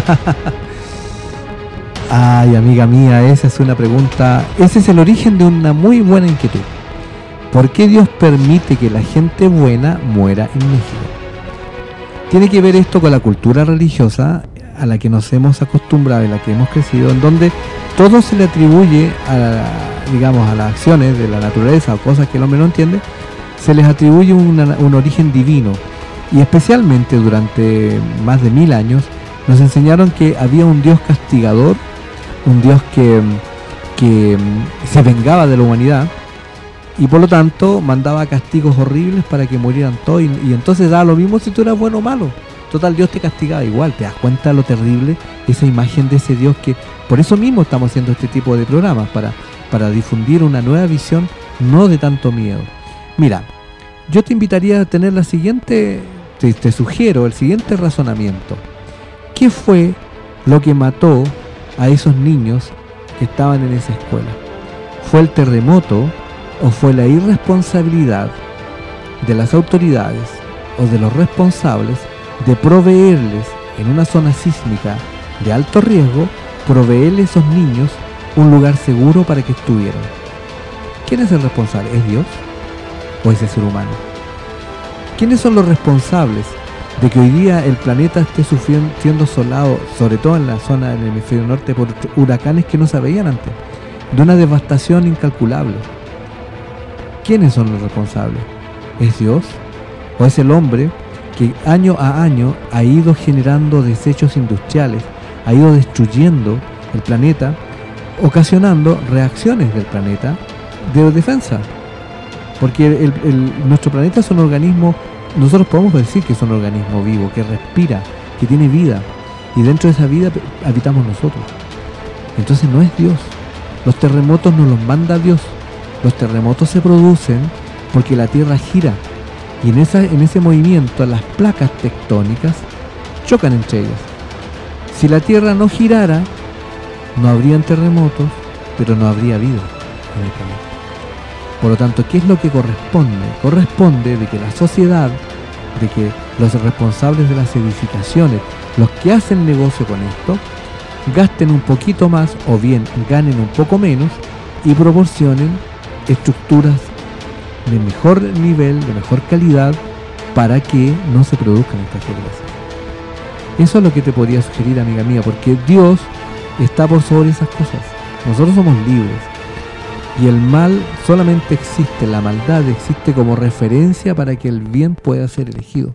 Speaker 2: Ay, amiga mía, esa es una pregunta. Ese es el origen de una muy buena inquietud. ¿Por qué Dios permite que la gente buena muera en México? Tiene que ver esto con la cultura religiosa a la que nos hemos acostumbrado y la que hemos crecido, en donde todo se le atribuye a, digamos, a las acciones de la naturaleza o cosas que el hombre no entiende, se les atribuye un origen divino. Y especialmente durante más de mil años nos enseñaron que había un Dios castigador, un Dios que, que se vengaba de la humanidad, y por lo tanto mandaba castigos horribles para que murieran todos y, entonces da lo mismo si tú eras bueno o malo. Total, Dios te castigaba igual, te das cuenta de lo terrible, esa imagen de ese Dios que por eso mismo estamos haciendo este tipo de programas, para, para difundir una nueva visión, no de tanto miedo. Mira, yo te invitaría a tener la siguiente, te, te sugiero el siguiente razonamiento. ¿Qué fue lo que mató a esos niños que estaban en esa escuela? ¿Fue el terremoto o fue la irresponsabilidad de las autoridades o de los responsables de proveerles en una zona sísmica de alto riesgo, proveerles a esos niños un lugar seguro para que estuvieran. ¿Quién es el responsable? ¿Es Dios o es el ser humano? ¿Quiénes son los responsables de que hoy día el planeta esté sufriendo, siendo asolado, sobre todo en la zona del hemisferio norte, por huracanes que no se veían antes? De una devastación incalculable. ¿Quiénes son los responsables? ¿Es Dios? ¿O es el hombre que año a año ha ido generando desechos industriales, ha ido destruyendo el planeta, ocasionando reacciones del planeta de defensa? Porque nuestro planeta es un organismo, nosotros podemos decir que es un organismo vivo, que respira, que tiene vida, y dentro de esa vida habitamos nosotros. Entonces no es Dios. Los terremotos nos los manda Dios. Los terremotos se producen porque la Tierra gira y en, esa, en ese movimiento las placas tectónicas chocan entre ellas. Si la Tierra no girara, no habrían terremotos, pero no habría vida en el planeta. Por lo tanto, ¿qué es lo que corresponde? Corresponde de que la sociedad, de que los responsables de las edificaciones, los que hacen negocio con esto, gasten un poquito más o bien ganen un poco menos y proporcionen estructuras de mejor nivel, de mejor calidad, para que no se produzcan estas desgracias. Eso es lo que te podría sugerir, amiga mía, porque Dios está por sobre esas cosas. Nosotros somos libres. Y el mal solamente existe, la maldad existe como referencia para que el bien pueda ser elegido.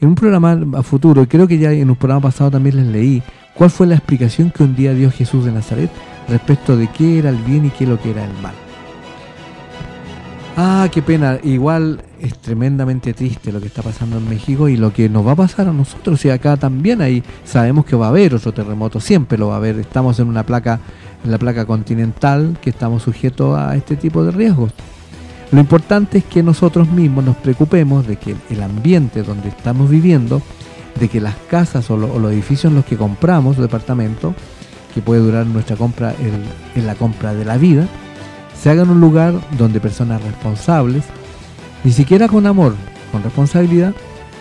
Speaker 2: En un programa a futuro, creo que ya en un programa pasado también les leí, cuál fue la explicación que un día dio Jesús de Nazaret respecto de qué era el bien y qué lo que era el mal. Ah, qué pena. Igual es tremendamente triste lo que está pasando en México y lo que nos va a pasar a nosotros. Y acá también ahí sabemos que va a haber otro terremoto, siempre lo va a haber. Estamos en una placa, en la placa continental, que estamos sujetos a este tipo de riesgos. Lo importante es que nosotros mismos nos preocupemos de que el ambiente donde estamos viviendo, de que las casas o, los edificios en los que compramos, departamento, que puede durar nuestra compra en la compra de la vida, se haga en un lugar donde personas responsables, ni siquiera con amor, con responsabilidad,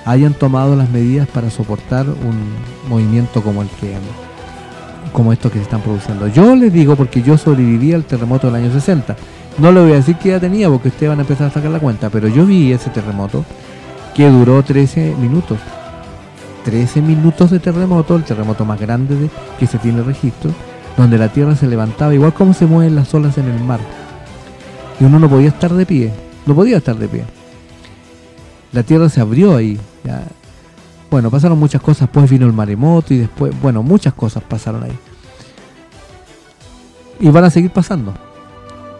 Speaker 2: hayan tomado las medidas para soportar un movimiento como el que como estos que se están produciendo. Yo les digo porque yo sobreviví al terremoto del año 60. No le voy a decir que ya tenía porque ustedes van a empezar a sacar la cuenta, pero yo vi ese terremoto que duró 13 minutos. 13 minutos de terremoto, el terremoto más grande de, que se tiene registro, donde la tierra se levantaba, igual como se mueven las olas en el mar y uno no podía estar de pie, no podía estar de pie. La tierra se abrió ahí. Bueno, pasaron muchas cosas, después vino el maremoto y después, bueno, muchas cosas pasaron ahí. Y van a seguir pasando.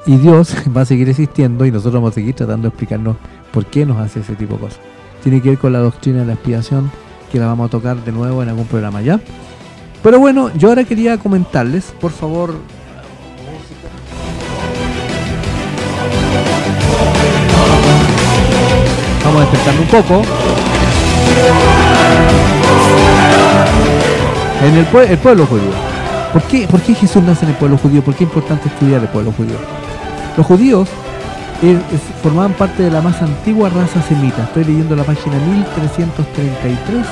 Speaker 2: Y Dios va a seguir existiendo y nosotros vamos a seguir tratando de explicarnos por qué nos hace ese tipo de cosas. Tiene que ver con la doctrina de la expiación, que la vamos a tocar de nuevo en algún programa ya. Pero bueno, yo ahora quería comentarles, por favor, despertando un poco. En el, el pueblo judío. ¿Por qué, ¿Por qué Jesús nace en el pueblo judío? ¿Por qué es importante estudiar el pueblo judío? Los judíos eh, formaban parte de la más antigua raza semita. Estoy leyendo la página 1333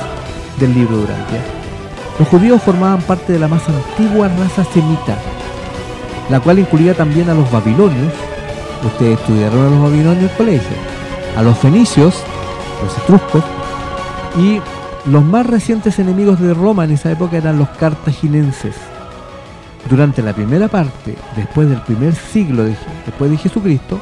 Speaker 2: del libro de Urantia. Los judíos formaban parte de la más antigua raza semita, la cual incluía también a los babilonios. Ustedes estudiaron a los babilonios en el colegio. A los fenicios, los etruscos, y los más recientes enemigos de Roma en esa época eran los cartaginenses. Durante la primera parte, después del primer siglo de- después de Jesucristo,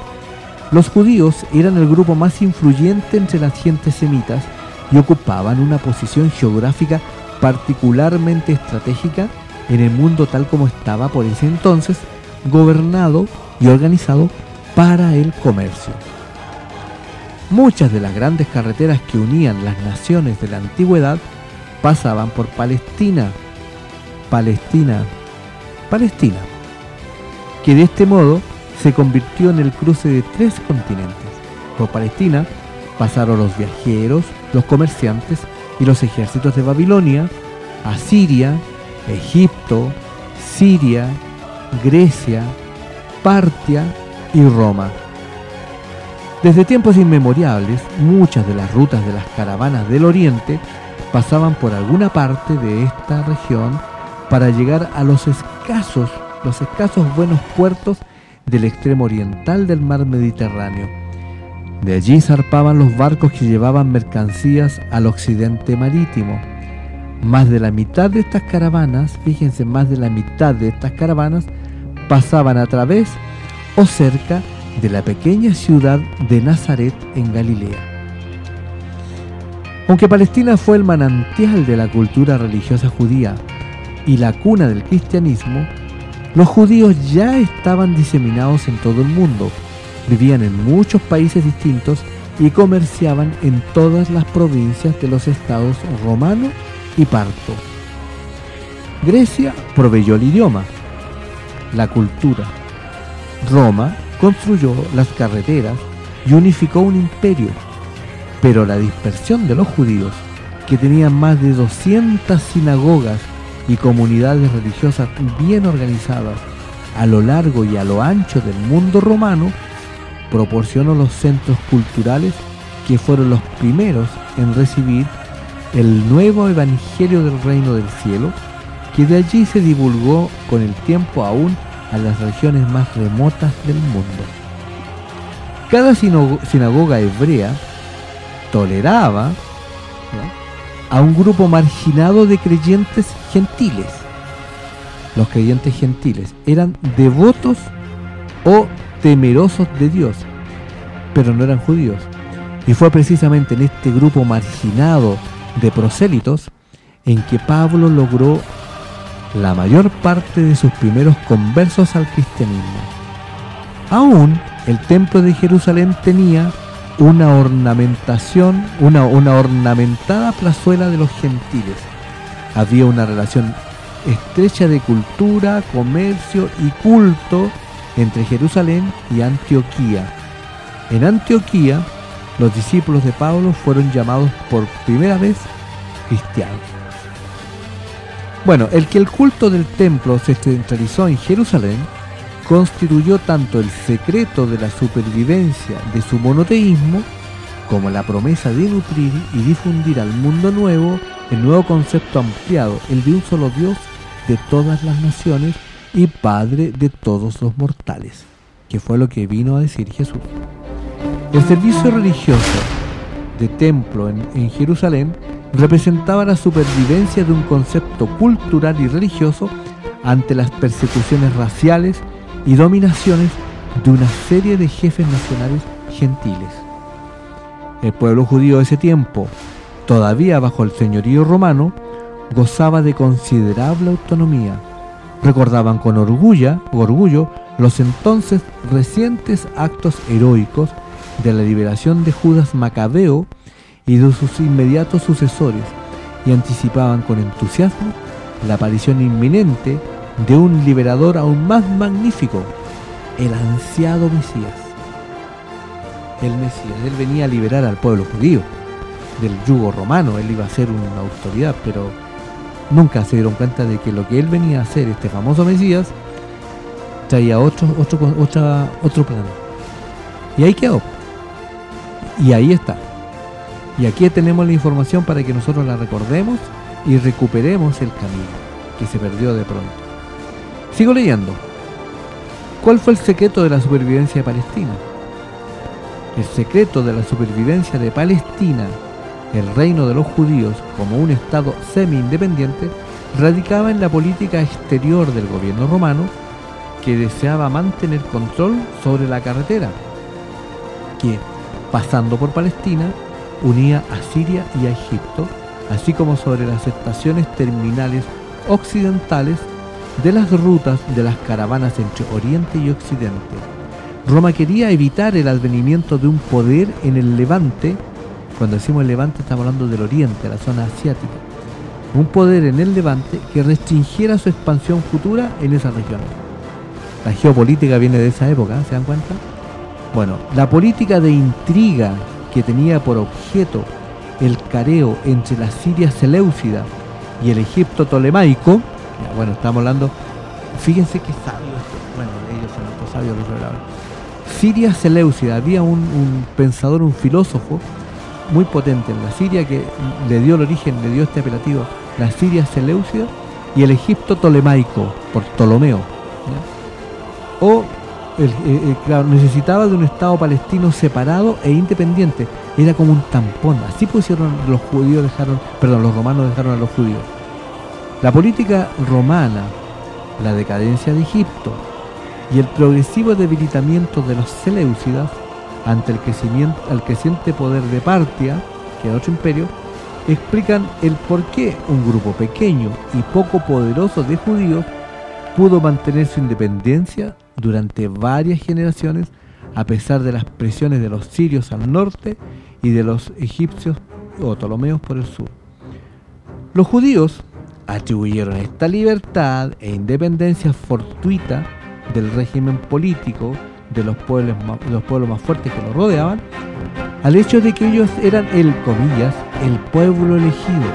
Speaker 2: los judíos eran el grupo más influyente entre las gentes semitas y ocupaban una posición geográfica particularmente estratégica en el mundo tal como estaba por ese entonces, gobernado y organizado para el comercio. Muchas de las grandes carreteras que unían las naciones de la antigüedad pasaban por Palestina. Palestina. Palestina. Que de este modo se convirtió en el cruce de tres continentes. Por Palestina pasaron los viajeros, los comerciantes y los ejércitos de Babilonia, Asiria, Egipto, Siria, Grecia, Partia y Roma. Desde tiempos inmemoriales, muchas de las rutas de las caravanas del Oriente pasaban por alguna parte de esta región para llegar a los escasos, los escasos buenos puertos del extremo oriental del mar Mediterráneo. De allí zarpaban los barcos que llevaban mercancías al occidente marítimo. Más de la mitad de estas caravanas, fíjense, más de la mitad de estas caravanas pasaban a través o cerca de la pequeña ciudad de Nazaret en Galilea. Aunque Palestina fue el manantial de la cultura religiosa judía y la cuna del cristianismo, los judíos ya estaban diseminados en todo el mundo, vivían en muchos países distintos y comerciaban en todas las provincias de los estados romano y parto. Grecia proveyó el idioma, la cultura. Roma construyó las carreteras y unificó un imperio. Pero la dispersión de los judíos, que tenían más de 200 sinagogas y comunidades religiosas bien organizadas a lo largo y a lo ancho del mundo romano, proporcionó los centros culturales que fueron los primeros en recibir el nuevo evangelio del reino del cielo, que de allí se divulgó con el tiempo aún a las regiones más remotas del mundo. Cada sinago- sinagoga hebrea toleraba a un grupo marginado de creyentes gentiles. Los creyentes gentiles eran devotos o temerosos de Dios, pero no eran judíos. Y fue precisamente en este grupo marginado de prosélitos en que Pablo logró la mayor parte de sus primeros conversos al cristianismo. Aún el templo de Jerusalén tenía una ornamentación, una, ornamentada plazuela de los gentiles. Había una relación estrecha de cultura, comercio y culto entre Jerusalén y Antioquía. En Antioquía, los discípulos de Pablo fueron llamados por primera vez cristianos. Bueno, el que el culto del templo se centralizó en Jerusalén constituyó tanto el secreto de la supervivencia de su monoteísmo como la promesa de nutrir y difundir al mundo nuevo el nuevo concepto ampliado, el de un solo Dios de todas las naciones y Padre de todos los mortales, que fue lo que vino a decir Jesús. El servicio religioso de templo en, en Jerusalén representaba la supervivencia de un concepto cultural y religioso ante las persecuciones raciales y dominaciones de una serie de jefes nacionales gentiles. El pueblo judío de ese tiempo, todavía bajo el señorío romano, gozaba de considerable autonomía. Recordaban con orgullo, orgullo los entonces recientes actos heroicos de la liberación de Judas Macabeo y de sus inmediatos sucesores y anticipaban con entusiasmo la aparición inminente de un liberador aún más magnífico, el ansiado Mesías. el Mesías. Él venía a liberar al pueblo judío del yugo romano. Él iba a ser una autoridad, pero nunca se dieron cuenta de que lo que él venía a hacer, este famoso Mesías, traía otro, otro, otra, otro plan. Y ahí quedó. Y ahí está. Y aquí tenemos la información para que nosotros la recordemos y recuperemos el camino que se perdió de pronto. Sigo leyendo. ¿Cuál fue el secreto de la supervivencia de Palestina? El secreto de la supervivencia de Palestina, el reino de los judíos como un estado semi-independiente, radicaba en la política exterior del gobierno romano que deseaba mantener control sobre la carretera, que, pasando por Palestina, unía a Siria y a Egipto, así como sobre las estaciones terminales occidentales de las rutas de las caravanas entre Oriente y Occidente. Roma quería evitar el advenimiento de un poder en el Levante, cuando decimos el Levante estamos hablando del Oriente, la zona asiática, un poder en el Levante que restringiera su expansión futura en esa región. La geopolítica viene de esa época, ¿se dan cuenta? Bueno, la política de intriga que tenía por objeto el careo entre la Siria Seleucida y el Egipto Ptolemaico, bueno, estamos hablando, fíjense qué sabio bueno, ellos son los sabios los revelados. Siria Seleucida, había un, pensador, un filósofo muy potente en la Siria que le dio el origen, le dio este apelativo, la Siria Seleucida y el Egipto Ptolemaico, por Ptolomeo. O el, eh, claro, necesitaba de un Estado palestino separado e independiente. Era como un tampón. Así pusieron los judíos, dejaron, perdón, los romanos dejaron a los judíos. La política romana, la decadencia de Egipto y el progresivo debilitamiento de los Seleucidas ante el crecimiento, el creciente poder de Partia, que era otro imperio, explican el por qué un grupo pequeño y poco poderoso de judíos pudo mantener su independencia durante varias generaciones a pesar de las presiones de los sirios al norte y de los egipcios o ptolomeos por el sur. Los judíos atribuyeron esta libertad e independencia fortuita del régimen político de los pueblos, más, fuertes que los rodeaban al hecho de que ellos eran el, comillas, el pueblo elegido,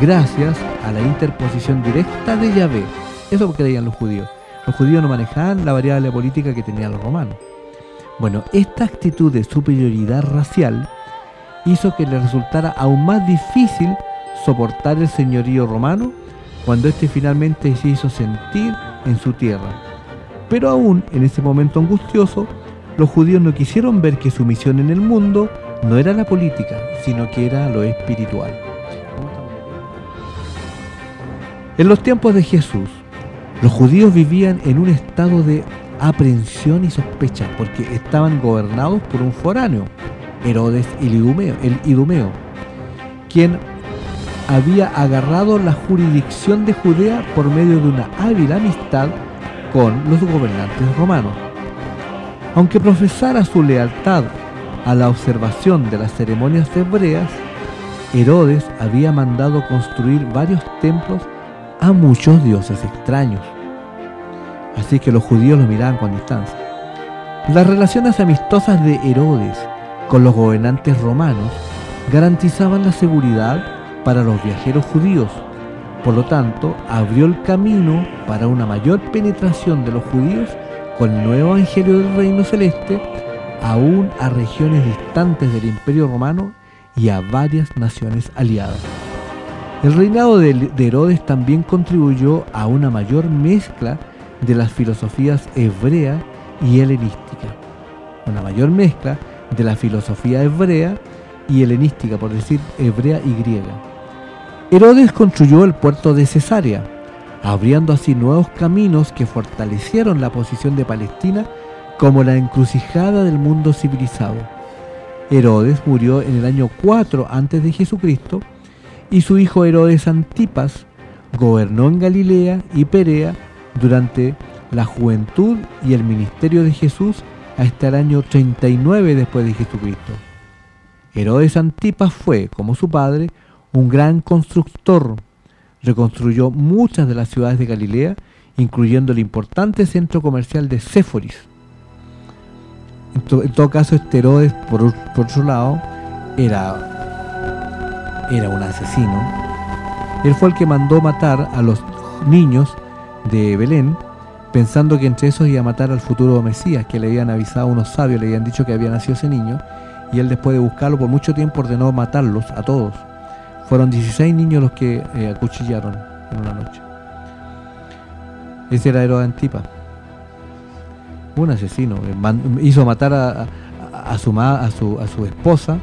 Speaker 2: gracias a la interposición directa de Yahvé. Eso creían los judíos. Los judíos no manejaban la variable política que tenían los romanos. Bueno, esta actitud de superioridad racial hizo que le resultara aún más difícil soportar el señorío romano cuando éste finalmente se hizo sentir en su tierra. Pero aún en ese momento angustioso, los judíos no quisieron ver que su misión en el mundo no era la política, sino que era lo espiritual. En los tiempos de Jesús, los judíos vivían en un estado de aprensión y sospecha porque estaban gobernados por un foráneo, Herodes el Idumeo, el Idumeo, quien había agarrado la jurisdicción de Judea por medio de una hábil amistad con los gobernantes romanos. Aunque profesara su lealtad a la observación de las ceremonias hebreas, Herodes había mandado construir varios templos a muchos dioses extraños. Así que los judíos lo miraban con distancia. Las relaciones amistosas de Herodes con los gobernantes romanos garantizaban la seguridad para los viajeros judíos. Por lo tanto, abrió el camino para una mayor penetración de los judíos con el nuevo evangelio del reino celeste, aún a regiones distantes del imperio romano y a varias naciones aliadas. El reinado de Herodes también contribuyó a una mayor mezcla de las filosofías hebrea y helenística. Una mayor mezcla de la filosofía hebrea y helenística, por decir hebrea y griega. Herodes construyó el puerto de Cesarea, abriendo así nuevos caminos que fortalecieron la posición de Palestina como la encrucijada del mundo civilizado. Herodes murió en el año 4 a.C. y su hijo Herodes Antipas gobernó en Galilea y Perea durante la juventud y el ministerio de Jesús hasta el año 39 después de Jesucristo. Herodes Antipas fue, como su padre, un gran constructor. Reconstruyó muchas de las ciudades de Galilea, incluyendo el importante centro comercial de Séforis. En, to- en todo caso, este Herodes, por, por otro lado, era, era un asesino. Él fue el que mandó matar a los niños de Belén, pensando que entre esos iba a matar al futuro Mesías, que le habían avisado unos sabios, le habían dicho que había nacido ese niño, y él después de buscarlo por mucho tiempo ordenó matarlos a todos. Fueron 16 niños los que eh, acuchillaron en una noche. Ese era Herodes Antipa. Un asesino. eh, hizo matar a, a- a su, a, su, a su esposa,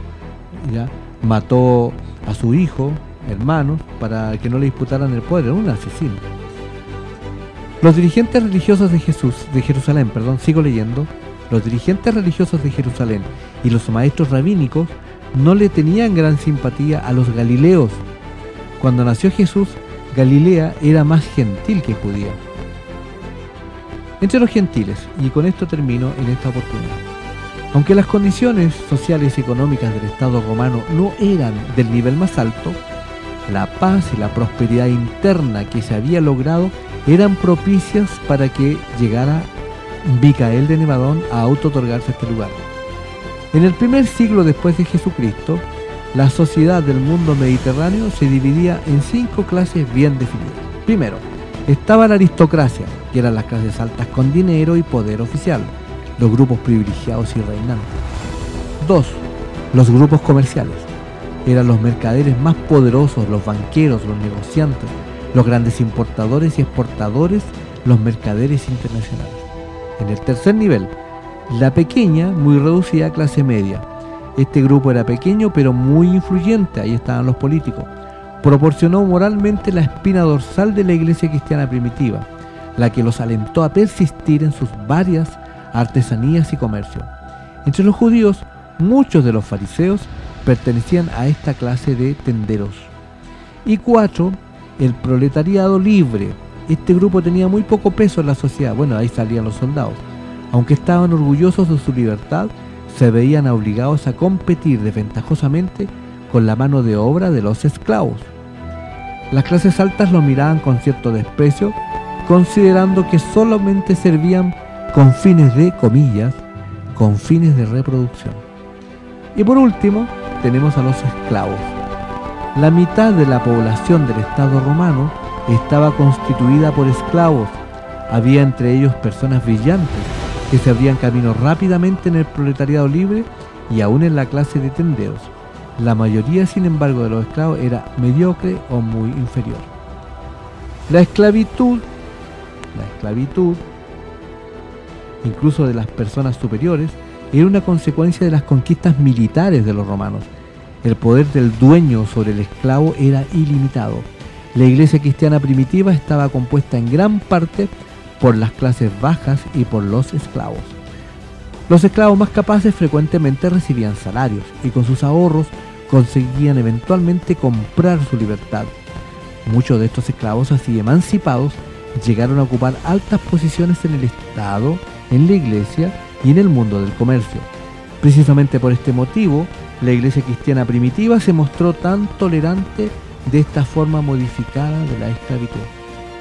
Speaker 2: ¿ya? Mató a su hijo, hermano, para que no le disputaran el poder. Un asesino. Los dirigentes religiosos de Jesús, de Jerusalén, perdón, sigo leyendo. Los dirigentes religiosos de Jerusalén y los maestros rabínicos no le tenían gran simpatía a los galileos. Cuando nació Jesús, Galilea era más gentil que judía. Entre los gentiles, y con esto termino en esta oportunidad. Aunque las condiciones sociales y económicas del Estado romano no eran del nivel más alto, la paz y la prosperidad interna que se había logrado eran propicias para que llegara Micael de Nevadón a auto-otorgarse este lugar. En el primer siglo después de Jesucristo, la sociedad del mundo mediterráneo se dividía en cinco clases bien definidas. Primero, estaba la aristocracia, que eran las clases altas con dinero y poder oficial, los grupos privilegiados y reinantes. Dos, los grupos comerciales. Eran los mercaderes más poderosos, los banqueros, los negociantes, los grandes importadores y exportadores, los mercaderes internacionales. En el tercer nivel, la pequeña, muy reducida clase media. Este grupo era pequeño pero muy influyente, ahí estaban los políticos. Proporcionó moralmente la espina dorsal de la iglesia cristiana primitiva, la que los alentó a persistir en sus varias artesanías y comercio. Entre los judíos, muchos de los fariseos pertenecían a esta clase de tenderos. Y cuatro, el proletariado libre. Este grupo tenía muy poco peso en la sociedad, bueno, ahí salían los soldados. Aunque estaban orgullosos de su libertad, se veían obligados a competir desventajosamente con la mano de obra de los esclavos. Las clases altas los miraban con cierto desprecio, considerando que solamente servían con fines de, comillas, con fines de reproducción. Y por último, tenemos a los esclavos. La mitad de la población del Estado romano estaba constituida por esclavos. Había entre ellos personas brillantes que se abrían camino rápidamente en el proletariado libre y aún en la clase de tenderos. La mayoría, sin embargo, de los esclavos era mediocre o muy inferior. La esclavitud, la esclavitud, incluso de las personas superiores, era una consecuencia de las conquistas militares de los romanos. El poder del dueño sobre el esclavo era ilimitado. La iglesia cristiana primitiva estaba compuesta en gran parte por las clases bajas y por los esclavos. Los esclavos más capaces frecuentemente recibían salarios y con sus ahorros conseguían eventualmente comprar su libertad. Muchos de estos esclavos así emancipados llegaron a ocupar altas posiciones en el Estado, en la iglesia y en el mundo del comercio. Precisamente por este motivo, la iglesia cristiana primitiva se mostró tan tolerante de esta forma modificada de la esclavitud.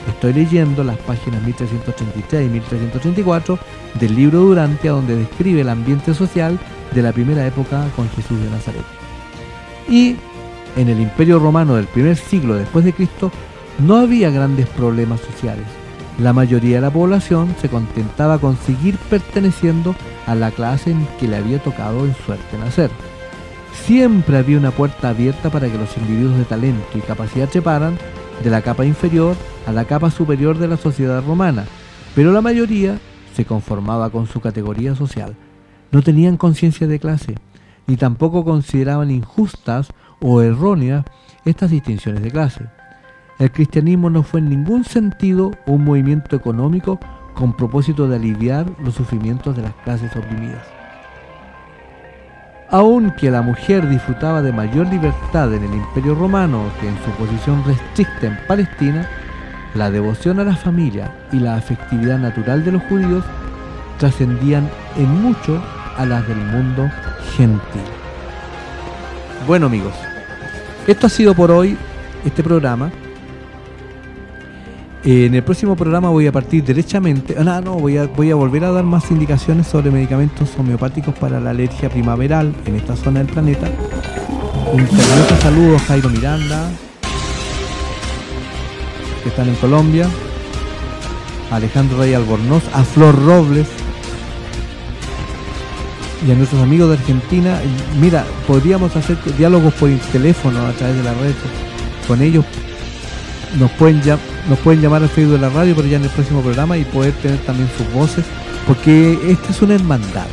Speaker 2: Estoy leyendo las páginas 1333 y 1334 del libro Durantia donde describe el ambiente social de la primera época con Jesús de Nazaret. Y en el imperio romano del primer siglo después de Cristo no había grandes problemas sociales. La mayoría de la población se contentaba con seguir perteneciendo a la clase en que le había tocado en suerte nacer. Siempre había una puerta abierta para que los individuos de talento y capacidad treparan de la capa inferior a la capa superior de la sociedad romana, pero la mayoría se conformaba con su categoría social. No tenían conciencia de clase, ni tampoco consideraban injustas o erróneas estas distinciones de clase. El cristianismo no fue en ningún sentido un movimiento económico con propósito de aliviar los sufrimientos de las clases oprimidas. Aunque la mujer disfrutaba de mayor libertad en el Imperio Romano que en su posición restricta en Palestina, la devoción a la familia y la afectividad natural de los judíos trascendían en mucho a las del mundo gentil. Bueno amigos, esto ha sido por hoy este programa. En el próximo programa voy a partir derechamente, ah, no, no, voy a, voy a volver a dar más indicaciones sobre medicamentos homeopáticos para la alergia primaveral en esta zona del planeta. Un cariñoso saludo a Jairo Miranda, que están en Colombia, a Alejandro Rey Albornoz, a Flor Robles y a nuestros amigos de Argentina. Mira, podríamos hacer diálogos por teléfono a través de la red con ellos. Nos pueden, ya, nos pueden llamar al Facebook de la radio, pero ya en el próximo programa y poder tener también sus voces, porque esta es una hermandad.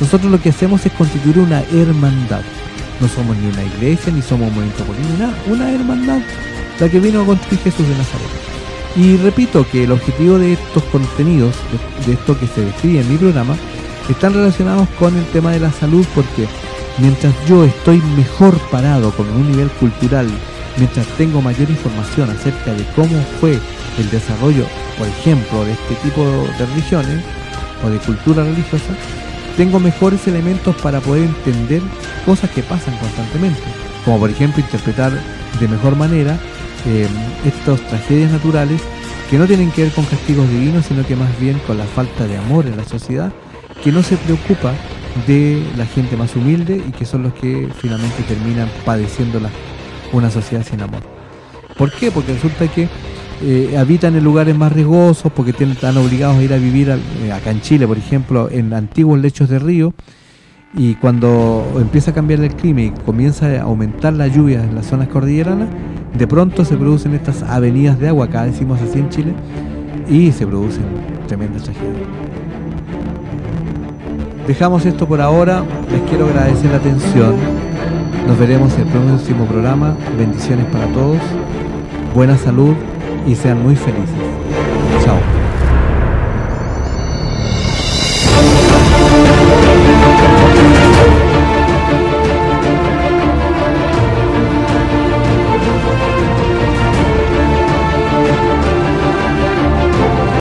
Speaker 2: Nosotros lo que hacemos es constituir una hermandad. No somos ni una iglesia, ni somos un movimiento político, nada. Una hermandad, la que vino a construir Jesús de Nazaret. Y repito que el objetivo de estos contenidos, de, de esto que se describe en mi programa, están relacionados con el tema de la salud porque mientras yo estoy mejor parado con un nivel cultural, mientras tengo mayor información acerca de cómo fue el desarrollo, por ejemplo, de este tipo de religiones o de cultura religiosa, tengo mejores elementos para poder entender cosas que pasan constantemente, como por ejemplo interpretar de mejor manera eh, estas tragedias naturales que no tienen que ver con castigos divinos, sino que más bien con la falta de amor en la sociedad, que no se preocupa de la gente más humilde y que son los que finalmente terminan padeciendo la, una sociedad sin amor. ¿Por qué? Porque resulta que eh, habitan en lugares más riesgosos, porque están obligados a ir a vivir al- eh, acá en Chile, por ejemplo, en antiguos lechos de río, y cuando empieza a cambiar el clima y comienza a aumentar la lluvia en las zonas cordilleranas, de pronto se producen estas avenidas de agua, acá decimos así en Chile, y se producen tremendas tragedias. Dejamos esto por ahora, les quiero agradecer la atención, nos veremos en el próximo programa, bendiciones para todos, buena salud y sean muy felices. Chao.